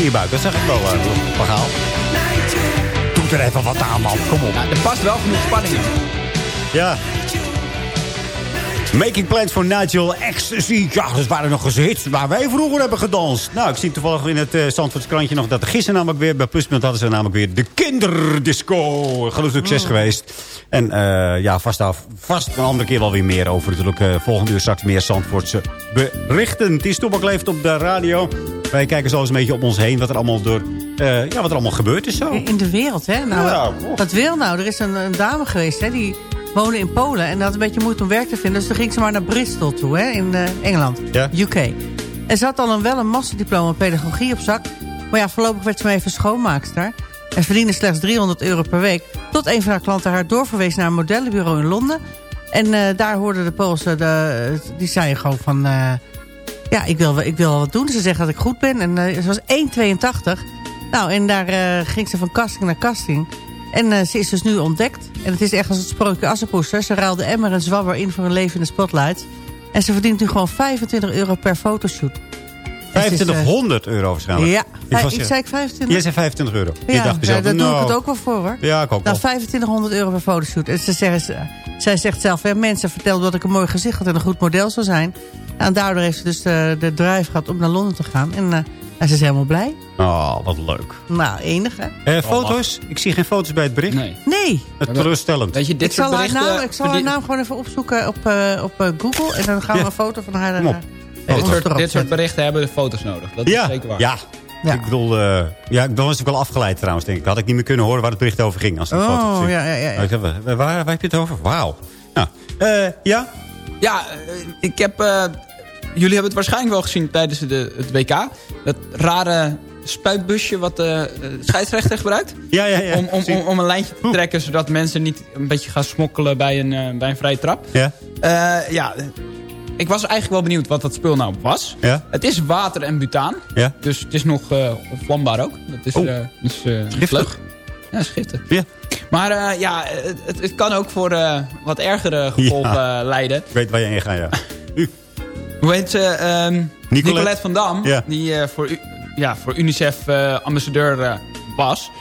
S14: In
S9: je buik. Dat zeg ik wel, uh, Van Gaal. Doe er even wat aan, man. Kom op.
S11: Ja, er past wel genoeg spanning in.
S9: Ja. Making Plans for Nigel Ecstasy. Ja, dat waren nog eens hits waar wij vroeger hebben gedanst. Nou, ik zie toevallig in het uh, Zandvoorts krantje nog... dat er gisteren namelijk weer bij Pluspunt hadden ze namelijk weer de kinderdisco. Groot succes geweest. En eh, ja, vast, af, vast een andere keer wel weer meer over. Natuurlijk uh, volgende uur straks meer Zandvoortse berichten. Het is Toebak leeft op de radio. Wij kijken zo eens een beetje om ons heen wat er allemaal, door, ja, wat er allemaal gebeurd is zo.
S7: In de wereld, hè? Nou,
S9: Ja,
S7: wat wil nou? Er is een, een dame geweest, hè? Die woonde in Polen en had een beetje moeite om werk te vinden. Dus toen ging ze maar naar Bristol toe, hè? In uh, Engeland,
S9: Ja.
S7: UK. En ze had al een, wel een masterdiploma pedagogie op zak. Maar ja, voorlopig werd ze maar even schoonmaakster. En verdiende slechts 300 euro per week. Tot een van haar klanten haar doorverwees naar een modellenbureau in Londen. En eh, daar hoorden de Poolse, de, die zeiden gewoon van... eh, ja, ik wil, wel- ik wil wel wat doen. Ze zeggen dat ik goed ben. En eh, ze was 1,82. Nou, en daar eh, ging ze van casting naar casting. En eh, ze is dus nu ontdekt. En het is echt als het sprookje Assepoester. Ze ruilde emmer en zwabber in voor een leven in de spotlight. En ze verdient nu gewoon 25 euro per fotoshoot. En ze is, eh,
S9: 2500 euro waarschijnlijk.
S7: Ja,
S9: Ik was-
S7: ik zei ik 25?
S9: Jij zei 25 euro.
S7: Ja,
S9: je dacht
S7: ja,
S9: jezelf,
S7: daar doe ik
S9: nou,
S7: het ook wel voor hoor.
S9: Ja, ik ook
S7: Nou,
S9: wel.
S7: 2500 euro per fotoshoot. En ze zeggen, ze- zij zegt zelf, hè, mensen vertelden dat ik een mooi gezicht had en een goed model zou zijn. En daardoor heeft ze dus de, de drive gehad om naar Londen te gaan. En, eh, en ze is helemaal blij.
S9: Oh, wat leuk.
S7: Nou, enig hè?
S9: Eh, foto's? Ik zie geen foto's bij het bericht.
S11: Nee.
S7: Nee.
S9: Het teleurstellend.
S11: Weet je, dit
S7: Ik zal,
S11: soort
S7: haar
S11: berichten...
S7: naam, ik zal haar naam gewoon even opzoeken op, eh, op eh, Google. En dan gaan we
S9: Ja.
S7: een foto van haar
S9: Kom op.
S7: eh,
S11: dit, soort, dit soort berichten hebben foto's nodig. Dat is
S9: Ja,
S11: zeker waar.
S9: ja.
S7: Ja.
S9: Ik bedoel, eh, ja, dan was ik wel afgeleid trouwens, denk ik. Had ik niet meer kunnen horen waar het bericht over ging. Als foto
S7: Oh,
S9: zie.
S7: ja, ja, ja.
S9: waar, waar, waar heb je het over? Wauw. Nou, eh, ja?
S11: Ja, eh, ik heb... eh, jullie hebben het waarschijnlijk wel gezien tijdens de, het WK. Dat rare spuitbusje wat de eh, scheidsrechter gebruikt.
S9: Ja, ja, ja.
S11: Om, om, om, om een lijntje te trekken, zodat mensen niet een beetje gaan smokkelen bij een, eh, bij een vrije trap.
S9: Ja?
S11: Eh, ja, ik was eigenlijk wel benieuwd wat dat spul nou was.
S9: Ja?
S11: Het is water en butaan.
S9: Ja?
S11: Dus het is nog eh onvlambaar ook. Dat is,
S9: Oh.
S11: eh, dus, eh,
S9: Giftig?
S11: Ja, schiftig.
S9: Ja.
S11: Maar eh, ja, het, het, kan ook voor eh, wat ergere gevolgen eh, leiden.
S9: Ik weet waar je heen gaat, ja.
S11: Hoe heet ze? Ehm Nicolette. van Dam.
S9: Ja.
S11: Die eh, voor, U- ja, voor UNICEF eh, ambassadeur eh, was.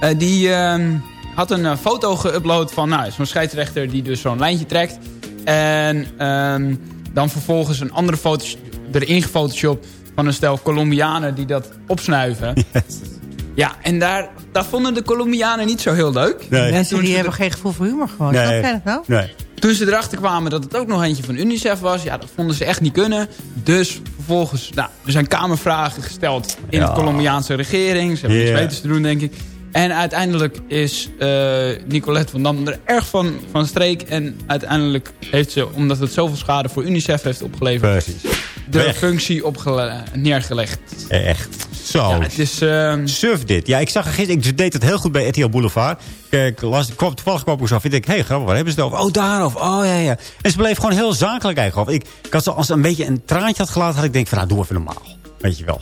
S11: Eh, die ehm, had een foto geüpload van nou, zo'n scheidsrechter die dus zo'n lijntje trekt. En ehm, dan vervolgens een andere foto erin gefotoshopt van een stel Colombianen die dat opsnuiven. [laughs] Ja, en daar, dat vonden de Colombianen niet zo heel leuk.
S9: Nee.
S7: Mensen die hebben geen gevoel voor humor gewoon.
S9: Nee.
S7: Dat nou?
S9: Nee.
S11: Toen ze erachter kwamen dat het ook nog eentje van UNICEF was... ja, dat vonden ze echt niet kunnen. Dus vervolgens, nou, er zijn kamervragen gesteld in
S9: Ja.
S11: de Colombiaanse regering. Ze hebben
S9: Ja.
S11: iets beters te doen, denk ik. En uiteindelijk is eh, Nicolette van Dam er erg van, van streek. En uiteindelijk heeft ze, omdat het zoveel schade voor UNICEF heeft opgeleverd...
S9: Precies.
S11: De functie opgele- neergelegd.
S9: Echt. Zo.
S11: Ja, het is... ehm,
S9: Surf dit. Ja, ik zag er gisteren, ik deed het heel goed bij RTL Boulevard. Ik las, kwam, toevallig kwam ik eens af. Ik denk, hé, hey, grappig, waar hebben ze het over? Oh, daarover. Oh, ja, ja. En ze bleef gewoon heel zakelijk eigenlijk. Ik, ik had zo, als ze een beetje een traantje had gelaten, had ik denk van, nou, doe even normaal. Weet je wel.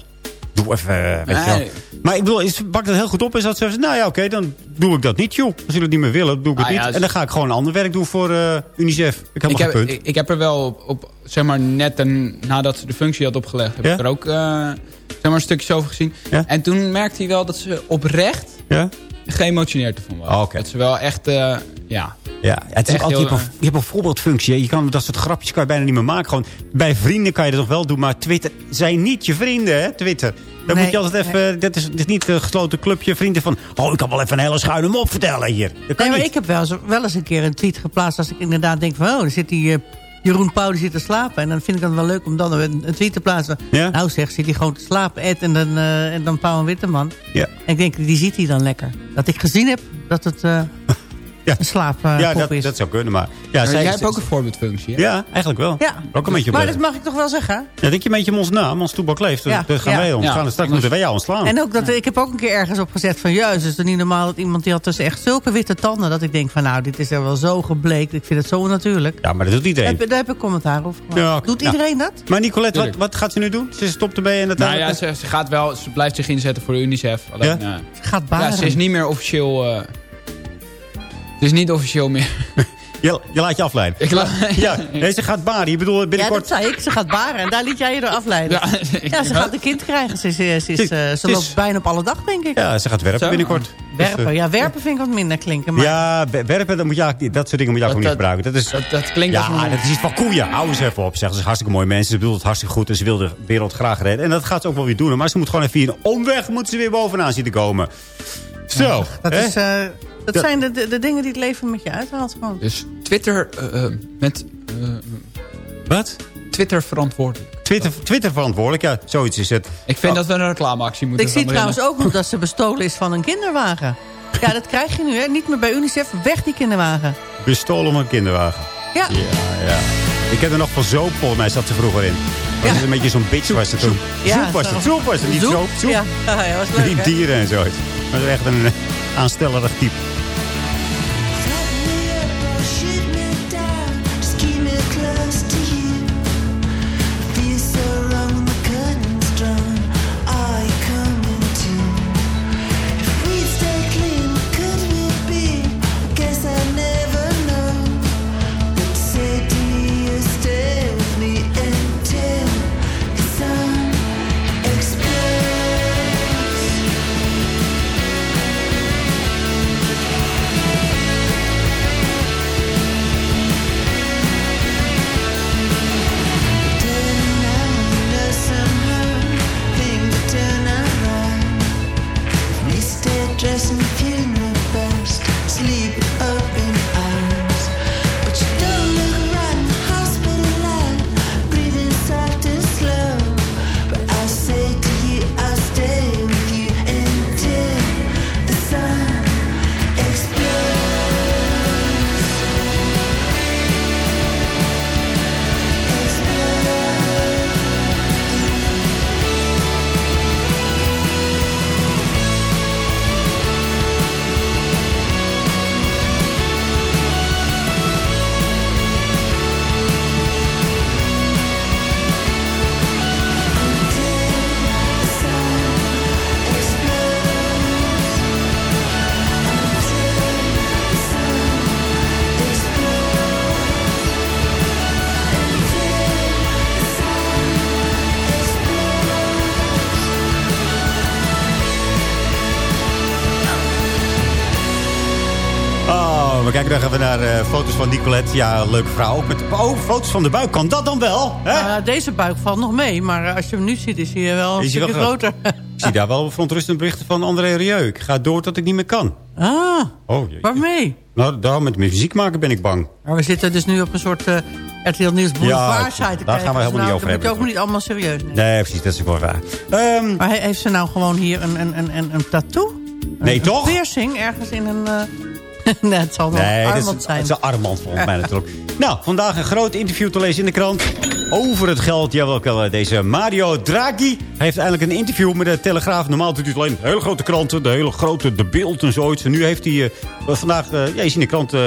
S9: Doe even, eh, je. Maar ik bedoel, is- pak dat heel goed op en zat ze van, nou ja, oké, dan doe ik dat niet, joh. Als jullie het niet meer willen, doe ik het
S11: Ah, ja,
S9: niet.
S11: dus-
S9: en dan ga ik gewoon ander werk doen voor eh, UNICEF. Ik heb
S11: ik, heb,
S9: punt.
S11: ik, ik heb er wel op, op, zeg maar, net en nadat ze de functie had opgelegd... heb
S9: Ja?
S11: ik er ook eh, zeg maar, een stukje over gezien.
S9: Ja?
S11: En toen merkte hij wel dat ze oprecht
S9: ja?
S11: Geëmotioneerd ervan was.
S9: Oh, oké.
S11: Dat ze wel echt, eh, ja...
S9: Ja, het is
S11: Echt
S9: altijd, je, hebt een, je hebt een voorbeeldfunctie. hè. Je kan dat soort grapjes kan je bijna niet meer maken. Gewoon, bij vrienden kan je dat nog wel doen. Maar Twitter zijn niet je vrienden, hè? Twitter. Dan
S7: Nee,
S9: moet je altijd even... Dit is, dit is niet een gesloten clubje vrienden van... Oh, ik kan wel even een hele schuine mop vertellen hier. Dat kan
S7: Nee, maar
S9: niet.
S7: ik heb wel eens, wel eens een keer een tweet geplaatst... als ik inderdaad denk van... oh, er zit die eh, Jeroen Pauw zit te slapen. En dan vind ik het wel leuk om dan een, tweet te plaatsen.
S9: Ja?
S7: Nou zeg, zit hij gewoon te slapen. Ed en dan, eh, en dan Pauw en Witteman.
S9: Ja.
S7: En ik denk, die ziet hij dan lekker. Dat ik gezien heb dat het eh, [laughs]
S9: Ja.
S7: een slaapkop
S9: ja, dat,
S7: is.
S9: dat zou kunnen, maar... Ja,
S11: Maar
S9: zij,
S11: jij hebt ook een voorbeeldfunctie, hè?
S9: Ja, eigenlijk wel.
S7: ja.
S9: Ook een beetje
S7: maar dat mag ik toch wel zeggen.
S9: Ja, denk je een beetje om ons naam, als Toebak leeft.
S7: Ja,
S9: Dat gaan
S7: ja.
S9: wij
S11: Ja.
S9: ontslaan. Straks moeten wij jou ontslaan.
S7: En ook dat, ik heb ook een keer ergens op gezet van... juist, is het niet normaal dat iemand die had dus echt zulke witte tanden... dat ik denk van nou, dit is er wel zo gebleekt. Ik vind het zo onnatuurlijk.
S9: Ja, maar dat doet iedereen.
S7: Daar, daar heb ik commentaar over gemaakt.
S9: Ja,
S7: Doet
S9: ja.
S7: iedereen dat?
S9: Maar Nicolette, wat, wat gaat ze nu doen? Ze stopt ermee en
S11: Nou
S9: uiteindelijk...
S11: ja, ze, ze gaat wel, ze blijft zich inzetten voor de UNICEF. Alleen,
S9: Ja?
S7: Ze gaat baren.
S11: ja, ze is niet meer officieel... eh, het is niet officieel meer. [laughs]
S9: je, je laat je afleiden.
S11: Ik
S9: Ja, nee, ze gaat baren. Je bedoelt
S7: Ja,
S9: binnenkort...
S7: dat zei ik. Ze gaat baren. En daar liet jij je door afleiden.
S11: Ja,
S7: Ja, ze gaat een kind krijgen. Ze, is, ze, is,
S9: is-
S7: eh, ze
S9: het is-
S7: loopt bijna op alle dag, denk ik.
S9: Ja, ze gaat werken
S11: Zo?
S9: binnenkort.
S7: Werpen, ja, werpen vind ik wat minder klinken. Maar...
S9: Ja, werpen, dat, moet je eigenlijk, dat soort dingen moet je
S11: Dat-
S9: niet gebruiken. Dat, is,
S11: Dat, dat klinkt
S9: ja,
S11: een...
S9: dat is iets van koeien. Hou eens even op. Zeggen ze zijn hartstikke mooie mensen. Ze bedoelen het hartstikke goed. En ze wilden de wereld graag redden. En dat gaat ze ook wel weer doen. Maar ze moet gewoon even hier een omweg. Moeten ze weer bovenaan zien te komen. Zo.
S7: Dat,
S9: hè?
S7: is, eh, dat
S9: Dat-
S7: zijn de, de, de dingen die het leven met je uithaalt gewoon.
S11: Dus Twitter eh, eh, met...
S9: Wat?
S11: Twitter verantwoordelijk.
S9: Twitter, Twitter verantwoordelijk. Ja, zoiets is het.
S11: Ik vind dat we een reclameactie moeten
S7: Ik zie trouwens ook nog dat ze bestolen is van een kinderwagen. Ja, dat krijg je nu, hè. Niet meer bij UNICEF. Weg die kinderwagen.
S9: Bestolen van een kinderwagen.
S7: Ja.
S9: Ja, ja. Ik heb er nog van zoop, volgens mij zat ze vroeger in. Dat is een beetje zo'n bitch was het toen.
S7: Ja,
S9: zoep was het, zoep was het. Niet zoop, zoep.
S7: Ja, [laughs] ja, was leuk,
S9: Die dieren en zoiets. Maar dat is echt een aanstellerig type. We naar eh, foto's van Nicolette. Ja, leuke vrouw. Ook met oh, foto's van de buik. Kan dat dan wel? Hè?
S7: Nou, deze buik valt nog mee, maar eh, als je hem nu ziet, is hij wel een stukje groter.
S9: Ik zie daar wel verontrustende berichten van André Rieu. Ik ga door tot ik niet meer kan.
S7: Ah,
S9: Oh, jee.
S7: waarmee?
S9: Nou, daar met muziek maken ben ik bang.
S7: Maar we zitten dus nu op een soort eh RTL Nieuws boulevard site
S9: daar gaan we helemaal niet
S7: nou,
S9: over
S7: Dat moet je ook
S9: hebben.
S7: niet allemaal serieus nemen.
S9: Nee, precies. Dat is wel raar. Ehm,
S7: Maar he- heeft ze nou gewoon hier een, een, een, een, een tattoo?
S9: Nee,
S7: een,
S9: toch?
S7: Een piercing ergens in een... eh, [laughs] nee, het zal wel
S9: nee, is,
S7: zijn.
S9: dat is een armband volgens mij natuurlijk. [laughs] Nou, vandaag een groot interview te lezen in de krant. Over het geld. Jawel, wel, deze Mario Draghi heeft eindelijk een interview met de Telegraaf. Normaal doet hij alleen hele grote kranten. De hele grote, de beeld en zoiets. En nu heeft hij eh, vandaag, eh, ja, je ziet in de krant eh,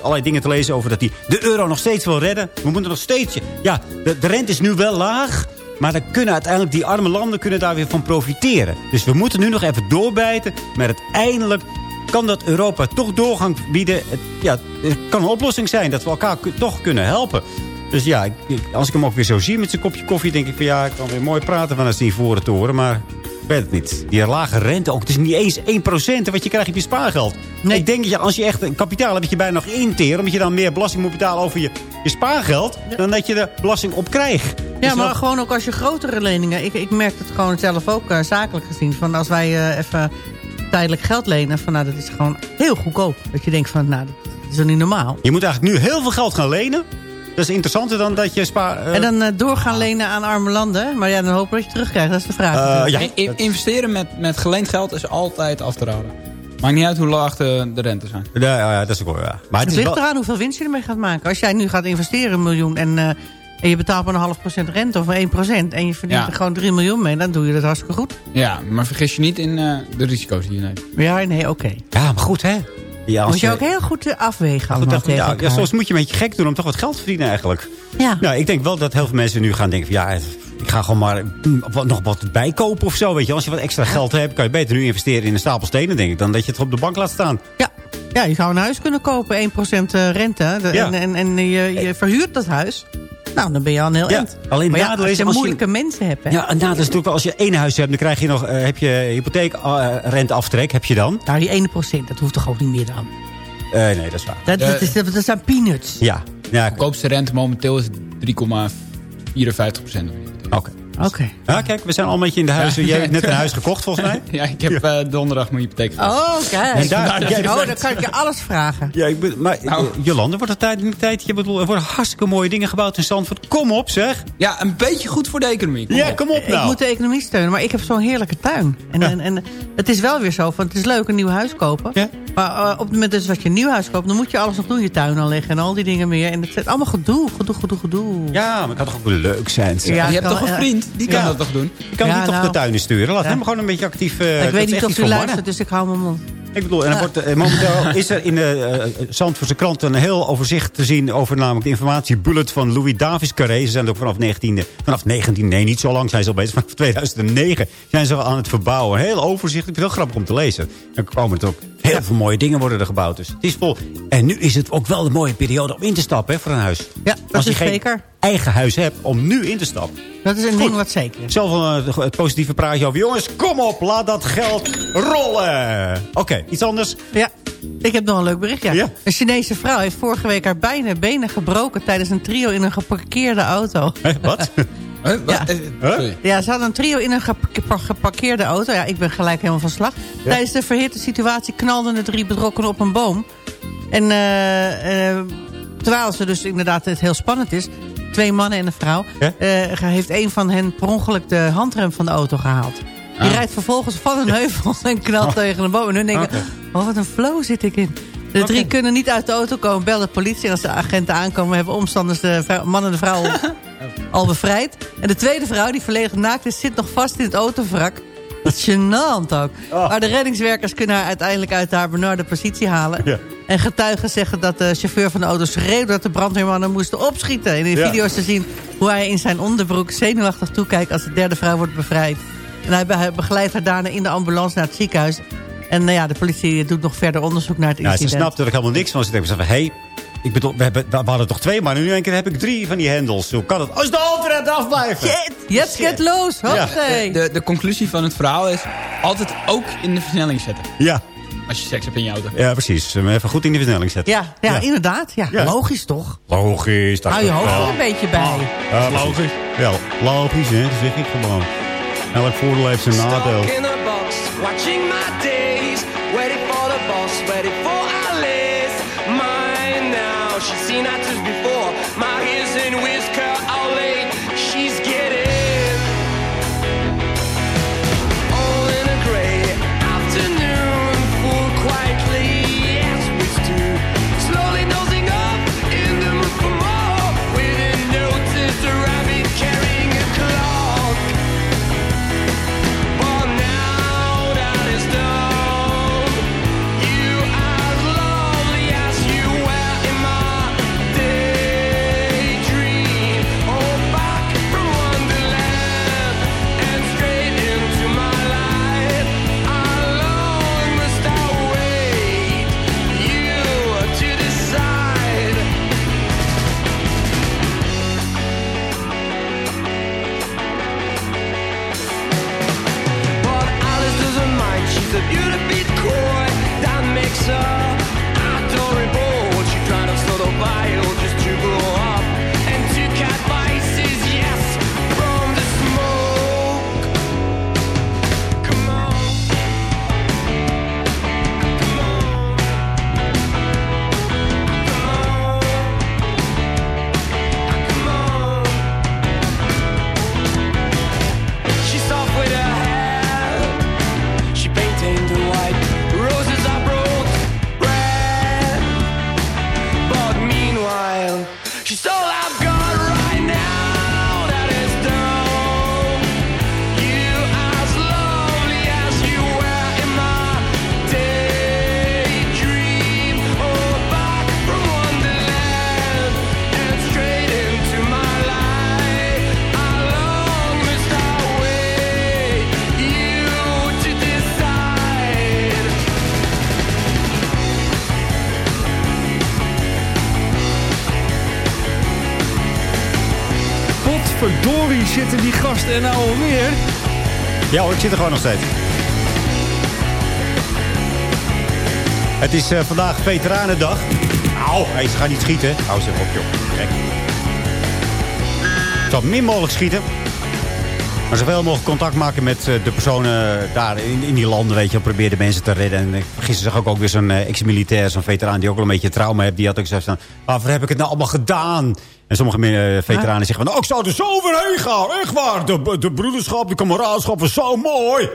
S9: allerlei dingen te lezen over dat hij de euro nog steeds wil redden. We moeten nog steeds, ja, de, de rente is nu wel laag. Maar dan kunnen uiteindelijk die arme landen kunnen daar weer van profiteren. Dus we moeten nu nog even doorbijten. Maar uiteindelijk kan dat Europa toch doorgang bieden. Het, ja, het kan een oplossing zijn dat we elkaar toch kunnen helpen. Dus ja, als ik hem ook weer zo zie met zijn kopje koffie... denk ik van ja, ik kan weer mooi praten vanuit die voren toren. Maar ik weet het niet. Die lage rente ook. Het is niet eens 1% wat je krijgt op je spaargeld. Ik denk dat je, als je echt een kapitaal hebt... dat je bijna nog interen... omdat je dan meer belasting moet betalen over je, je spaargeld... dan dat je de belasting op krijgt.
S7: Ja,
S9: Dus
S7: maar gewoon ook als je grotere leningen... Ik, ik merk het gewoon zelf ook eh, zakelijk gezien. Van als wij eh, even tijdelijk geld lenen... Van, nou, dat is gewoon heel goedkoop. Dat je denkt van, nou, dat is toch niet normaal.
S9: Je moet eigenlijk nu heel veel geld gaan lenen. Dat is interessanter dan dat je spaar... eh,
S7: en dan eh, doorgaan lenen aan arme landen. Maar ja, dan hopen dat je terugkrijgt. Dat is de vraag.
S9: Eh.
S11: In- investeren met, met geleend geld is altijd af te raden. Maakt niet uit hoe laag de, de rente zijn.
S9: Ja, ja, ja, dat is ook wel ja. Maar
S7: Het
S9: het is
S7: ligt
S9: wel,
S7: eraan hoeveel winst je ermee gaat maken. Als jij nu gaat investeren een miljoen... en, eh, en je betaalt maar een half procent rente of 1 procent... en je verdient
S11: Ja.
S7: er gewoon 3 miljoen mee... dan doe je dat hartstikke goed.
S11: Ja, maar vergis je niet in eh, de risico's die je neemt.
S7: Ja, nee, oké.
S9: ja, maar goed hè. Ja,
S7: Moet je ook heel goed eh, afwegen
S9: Goed, dat- ja, ja, soms moet je een beetje gek doen om toch wat geld te verdienen eigenlijk.
S7: Ja.
S9: Nou, ik denk wel dat heel veel mensen nu gaan denken van ja, ik ga gewoon maar mm, wat, nog wat bijkopen of zo. Weet je. Als je wat extra geld hebt, kan je beter nu investeren in een stapel stenen, denk ik, dan dat je het op de bank laat staan.
S7: Ja, je zou een huis kunnen kopen, 1% eh, rente. De-
S9: Ja.
S7: En, en, en je, je verhuurt dat huis. Nou, dan ben je al een heel
S9: Ja,
S7: eind.
S9: alleen
S7: maar ja,
S9: nadeel
S7: als
S9: is
S7: je
S9: als je-
S7: moeilijke mensen hebt, hè.
S9: Ja, en nadeel is natuurlijk wel, als je één huis hebt, dan krijg je nog, eh, heb je hypotheekrenteaftrek, heb je dan?
S7: Nou, die ene procent, dat hoeft toch ook niet meer dan?
S9: Eh, nee, dat is waar.
S7: Dat, dat, is, dat, dat zijn peanuts.
S9: Ja. ja
S11: De goedkoopste rente momenteel is 3,54 procent.
S9: Oké.
S7: Oké.
S9: Ja, kijk, we zijn al een beetje in de huizen. Jij hebt net [laughs] een huis gekocht, volgens mij.
S11: Ja, ik heb eh, donderdag mijn hypotheek.
S7: Oh, kijk.
S9: En daar- [laughs]
S7: oh,
S9: jij-
S7: dan kan ik je alles vragen.
S9: Ja, ik ben, maar
S11: Nou.
S9: Jolande, wordt het tijd in de tijd? Je bedoel, er worden hartstikke mooie dingen gebouwd in Zandvoort. Kom op, zeg.
S11: Ja, een beetje goed voor de economie. Kom
S9: Ja,
S11: op.
S9: kom op
S7: Ik
S9: nou.
S7: moet de economie steunen, maar ik heb zo'n heerlijke tuin. En, en, en het is wel weer zo, van het is leuk een nieuw huis kopen.
S9: Ja.
S7: Maar eh, op het moment dus dat je een nieuw huis koopt... dan moet je alles nog doen, je tuin aanleggen en al die dingen meer. En het is allemaal gedoe, gedoe, gedoe, gedoe.
S9: Ja, maar het kan toch ook wel leuk zijn. zeg.
S7: Ja,
S11: je hebt toch een
S7: eh,
S11: Die kan
S7: ja.
S11: dat toch doen?
S9: Je kan
S7: Ja,
S9: niet toch
S7: nou.
S9: de tuinen sturen. Laat hem gewoon een beetje actief... eh,
S7: ik weet niet of u luistert, dus ik hou mijn mond.
S9: Ik bedoel, en er wordt, eh, momenteel [laughs] is er in de eh, Zandvoortse krant een heel overzicht te zien... over namelijk de informatiebullet van Louis Davis Carré. Ze zijn ook vanaf 19, vanaf 19, nee, niet zo lang zijn ze al bezig. [laughs] Vanaf 2009 zijn ze al aan het verbouwen. Heel overzicht. Ik vind het heel grappig om te lezen. Er komen er ook heel veel mooie dingen worden er gebouwd. Dus het is vol. En nu is het ook wel de mooie periode om in te stappen hè, voor een huis.
S7: Ja, dat
S9: Als je
S7: is
S9: geen
S7: zeker.
S9: eigen huis hebt, om nu in te stappen.
S7: Dat is een ding wat zeker is.
S9: Zelf uh, het positieve praatje over. Jongens, kom op, laat dat geld rollen. Oké, iets anders?
S7: Ja, ik heb nog een leuk bericht. Ja.
S9: Ja?
S7: Een Chinese vrouw heeft vorige week haar beide benen gebroken... tijdens een trio in een geparkeerde auto.
S9: Wat? [laughs]
S11: Huh? Wat?
S7: Ja.
S11: Eh, Sorry.
S7: Ja, ze hadden een trio in een gepa- geparkeerde auto. Ja, ik ben gelijk helemaal van slag. Tijdens de verhitte situatie knalden de drie betrokkenen op een boom. En eh, eh, terwijl ze dus inderdaad het heel spannend is... twee mannen en een vrouw...
S9: Ja?
S7: eh, heeft een van hen per ongeluk de handrem van de auto gehaald. Die
S11: Ah.
S7: rijdt vervolgens van een heuvel en knalt tegen een boom. En hun denken, oh wat een flow zit ik in. De drie kunnen niet uit de auto komen, bellen de politie. En als de agenten aankomen, hebben omstanders de man en de vrouw [laughs] al bevrijd. En de tweede vrouw, die volledig naakt is, zit nog vast in het autovrak. Dat is [laughs] gênant ook.
S9: Oh.
S7: Maar de reddingswerkers kunnen haar uiteindelijk uit haar benarde positie halen.
S9: Ja.
S7: En getuigen zeggen dat de chauffeur van de auto schreeuwde... dat de brandweermannen moesten opschieten. En in de
S9: Ja.
S7: video's te zien hoe hij in zijn onderbroek zenuwachtig toekijkt... als de derde vrouw wordt bevrijd. En hij be- hij begeleidt haar daarna in de ambulance naar het ziekenhuis. En nou ja, de politie doet nog verder onderzoek naar het
S9: Nou, ze
S7: incident.
S9: snapte er helemaal niks van. Ze denken van, hé, hey, ik bedoel, we, hebben, we hadden toch twee, maar nu in één keer heb ik drie van die hendels. Hoe kan dat? Als de handrem afblijven!
S7: Shit, yes, get los. Hoppatee.
S11: De, de conclusie van het verhaal is... altijd ook in de versnelling zetten.
S9: Ja,
S11: Als je seks hebt in je auto.
S9: ja precies. Hem Even goed in de versnelling zetten.
S7: Ja, ja,
S9: Ja.
S7: inderdaad. Ja,
S9: Ja.
S7: Logisch toch?
S9: Logisch. Dat
S7: Hou je hoofd er een beetje bij.
S9: Ja, logisch. Wel, logisch, hè. Dat zeg ik gewoon. Elk voordeel heeft zijn nadeel. Ja hoor, ik zit er gewoon nog steeds. Het is eh, vandaag Veteranendag. Au, hey, ze gaan niet schieten. Hou ze op, joh. Kijk. Zo min mogelijk schieten. Maar zoveel mogelijk contact maken met eh, de personen daar in, in die landen. Weet je, probeer de mensen te redden. En eh, gisteren zag ik ook weer zo'n eh, ex-militair, zo'n veteraan... die ook wel een beetje trauma heeft. Die had ook gezegd van, waarvoor heb ik het nou allemaal gedaan? En sommige veteranen zeggen van... Oh, ik zou er zo overheen gaan, echt waar. De, de broederschap, de kameraadschap was zo mooi.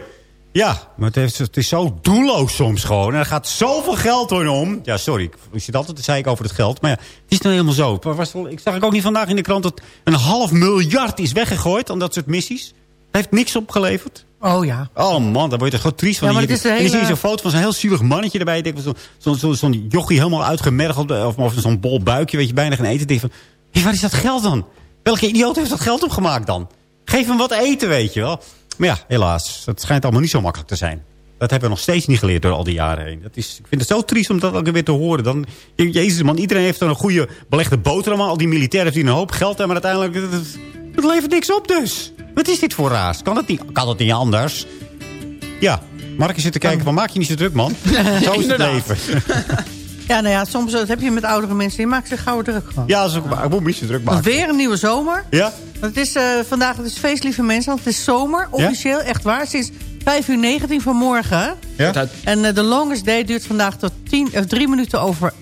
S9: Ja, maar het, heeft, het is zo doelloos soms gewoon. En er gaat zoveel geld in om. Ja, sorry, ik, zit altijd te zeiken over het geld. Maar ja, het is nou helemaal zo. Was ik zag ook niet vandaag in de krant... dat een half miljard is weggegooid aan dat soort missies. Heeft niks opgeleverd.
S7: Oh ja.
S9: Oh man, daar word je toch gewoon triest van.
S7: Ja, maar
S9: Je-
S7: het is een
S9: En dan zie je
S7: hele-
S9: zo'n foto van zo'n heel zielig mannetje erbij. Zo'n zo, zo, zo'n jochie helemaal uitgemergeld. eh, Of, of zo'n bol buikje, weet je, bijna geen eten. Denk van, hé, waar is dat geld dan? Welke idioot heeft dat geld opgemaakt dan? Geef hem wat eten, weet je wel. Maar ja, helaas. Het schijnt allemaal niet zo makkelijk te zijn. Dat hebben we nog steeds niet geleerd door al die jaren heen. Dat is, ik vind het zo triest om dat ook weer te horen. Dan, jezus man, iedereen heeft dan een goede belegde boterham. Al die militairen hebben een hoop geld. Maar uiteindelijk, het, levert niks op dus. Wat is dit voor raars? Kan het niet, kan het niet anders? Ja, Mark zit te kijken van maak je niet zo druk man. Zo is het leven. [laughs]
S7: Ja, nou ja, soms dat heb je met oudere mensen. Die maken zich gauw druk gewoon.
S9: Ja, dat is ook, ik moet niet zo druk maken.
S7: weer een nieuwe zomer.
S9: Ja?
S7: Want het is eh, vandaag het is feest, lieve mensen. Want het is zomer, officieel, echt waar. Sinds 5 uur 19 vanmorgen.
S9: Ja?
S7: En eh, de longest day duurt vandaag tot 10, of 3 minuten over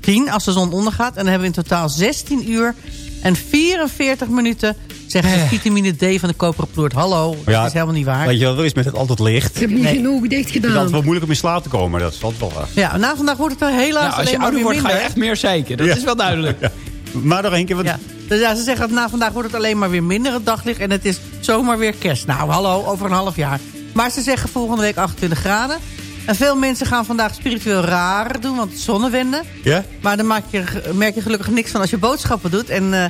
S7: 10 als de zon ondergaat. En dan hebben we in totaal 16 uur en 44 minuten... zegt de vitamine D van de koperen ploert. Hallo, dat
S9: Ja,
S7: is helemaal niet waar.
S9: Weet je wel, is met het altijd licht.
S7: Ik heb niet geen
S15: ogen dicht
S9: Het is altijd wel moeilijk om in slaap te komen. Dat is altijd wel waar.
S7: Ja, na vandaag wordt het er helaas
S11: Nou, als je
S7: alleen maar
S11: ouder wordt, ga je echt meer zeiken. Dat
S9: Ja.
S11: is wel duidelijk. [laughs]
S9: Maar nog één keer. Wat...
S7: Ja. Dus ja, ze zeggen dat na vandaag wordt het alleen maar weer minder het daglicht. En het is zomaar weer kerst. Nou, hallo, over een half jaar. Maar ze zeggen volgende week 28 graden. En veel mensen gaan vandaag spiritueel raar doen, want zonnewenden.
S9: Ja?
S7: Maar dan maak je, merk je gelukkig niks van als je boodschappen doet. En eh,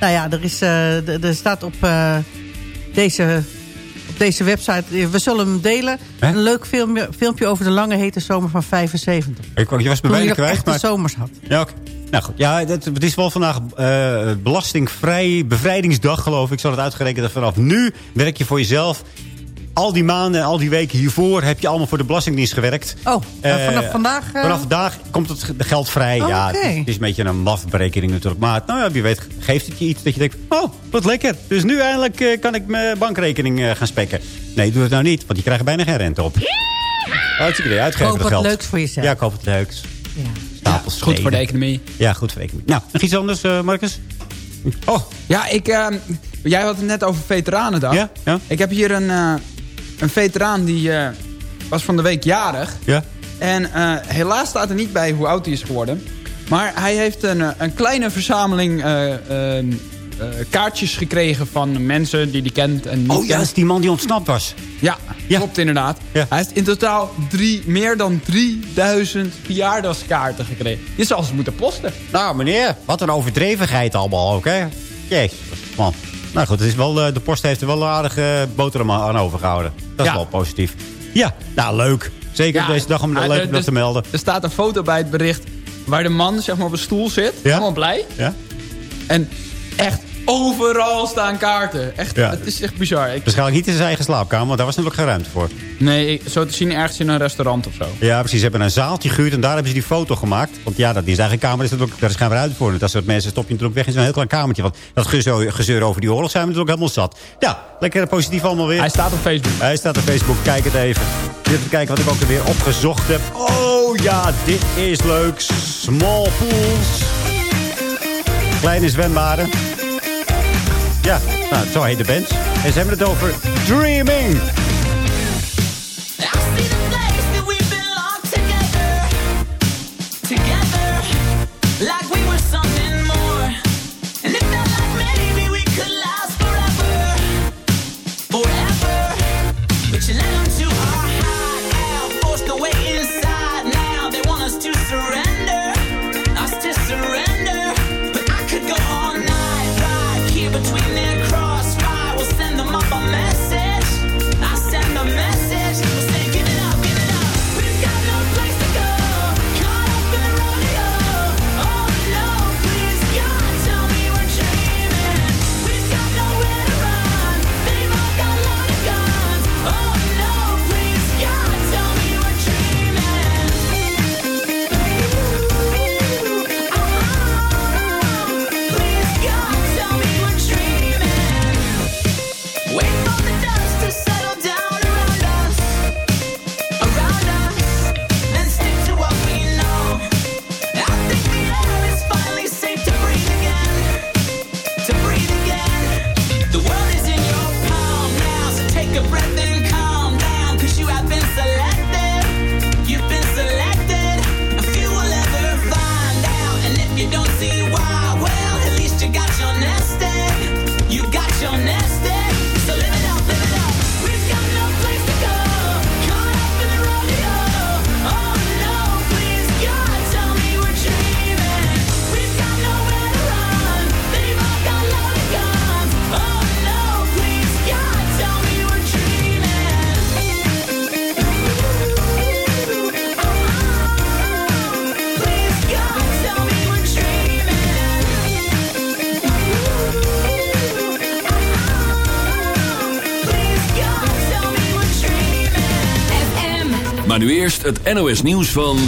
S7: nou ja, er, is, eh, er- staat op, eh, deze, op deze website... eh, We zullen hem delen. Een leuk filmpje, filmpje over de lange hete zomer van 75.
S9: Ik, je was bijna
S7: nog
S9: kwijt.
S7: echte
S9: Maar...
S7: zomers had.
S9: Ja, oké. Nou goed, ja, het, het is wel vandaag belastingvrij bevrijdingsdag, geloof ik. Zo had het uitgerekend dat vanaf nu werk je voor jezelf. Al die maanden en al die weken hiervoor heb je allemaal voor de Belastingdienst gewerkt.
S7: Oh, en
S9: Eh,
S7: vanaf vandaag... eh,
S9: Vanaf vandaag komt het ge- geld vrij.
S7: Oh,
S9: ja, het, is, het is een beetje een mafberekening natuurlijk. Maar nou ja, wie weet geeft het je iets dat je denkt... Oh, wat lekker. Dus nu eindelijk eh, kan ik mijn bankrekening eh, gaan spekken. Nee, doe het nou niet, want je krijgt bijna geen rente op. Hartstikke idee, uitgeven
S7: Koop
S9: dat
S7: wat
S9: geld.
S7: leuks voor jezelf.
S9: Ja, koop wat leuks.
S7: Ja.
S9: Stapels
S11: goed voor de economie.
S9: Ja, goed voor de economie. Nou, nog iets anders, eh, Marcus? Oh.
S11: Ja, ik, eh, jij had het net over Veteranendag.
S9: Ja, ja.
S11: Ik heb hier een, eh, een veteraan die eh, was van de week jarig.
S9: Ja.
S11: En eh, helaas staat er niet bij hoe oud hij is geworden. Maar hij heeft een, eh, een kleine verzameling eh, eh, eh, kaartjes gekregen van mensen die hij kent. En
S9: Oh ja, dat is die man die ontsnapt was.
S11: Ja, klopt inderdaad. Hij heeft in totaal drie, meer dan 3000 verjaardagskaarten gekregen. Je zal ze moeten posten.
S9: Nou, meneer, wat een overdrevenheid allemaal ook, hè? Jezus, man. Nou goed, het is wel, eh, de post heeft er wel een aardige boterham aan overgehouden. Dat is
S11: Ja.
S9: wel positief. Ja, nou leuk. Zeker op
S11: Ja,
S9: deze dag om
S11: nou,
S9: leuk om dat te melden.
S11: Er staat een foto bij het bericht waar de man zeg maar, op een stoel zit. Helemaal blij.
S9: Ja?
S11: En echt overal staan kaarten. Echt,
S9: Ja.
S11: Het is echt bizar. Ik,
S9: Waarschijnlijk niet in zijn eigen slaapkamer, want daar was natuurlijk geen ruimte voor.
S11: nee, zo te zien ergens in een restaurant of zo.
S9: Ja, precies. Ze hebben een zaaltje gehuurd en daar hebben ze die foto gemaakt. Want ja, dat is eigen kamer is natuurlijk, daar is geen ruimte voor. Dat soort mensen stop je natuurlijk weg in zo'n heel klein kamertje. Want dat gezeur, over die oorlog zijn we natuurlijk helemaal zat. Ja, lekker positief allemaal weer.
S11: Hij staat op Facebook.
S9: Hij staat op Facebook. Kijk het even. Even kijken wat ik ook weer opgezocht heb. Oh ja, dit is leuk. Small pools. Kleine zwembaden. Ja, nou, zo heet de band. En ze hebben het over Dreaming.
S3: Nu eerst het NOS nieuws van...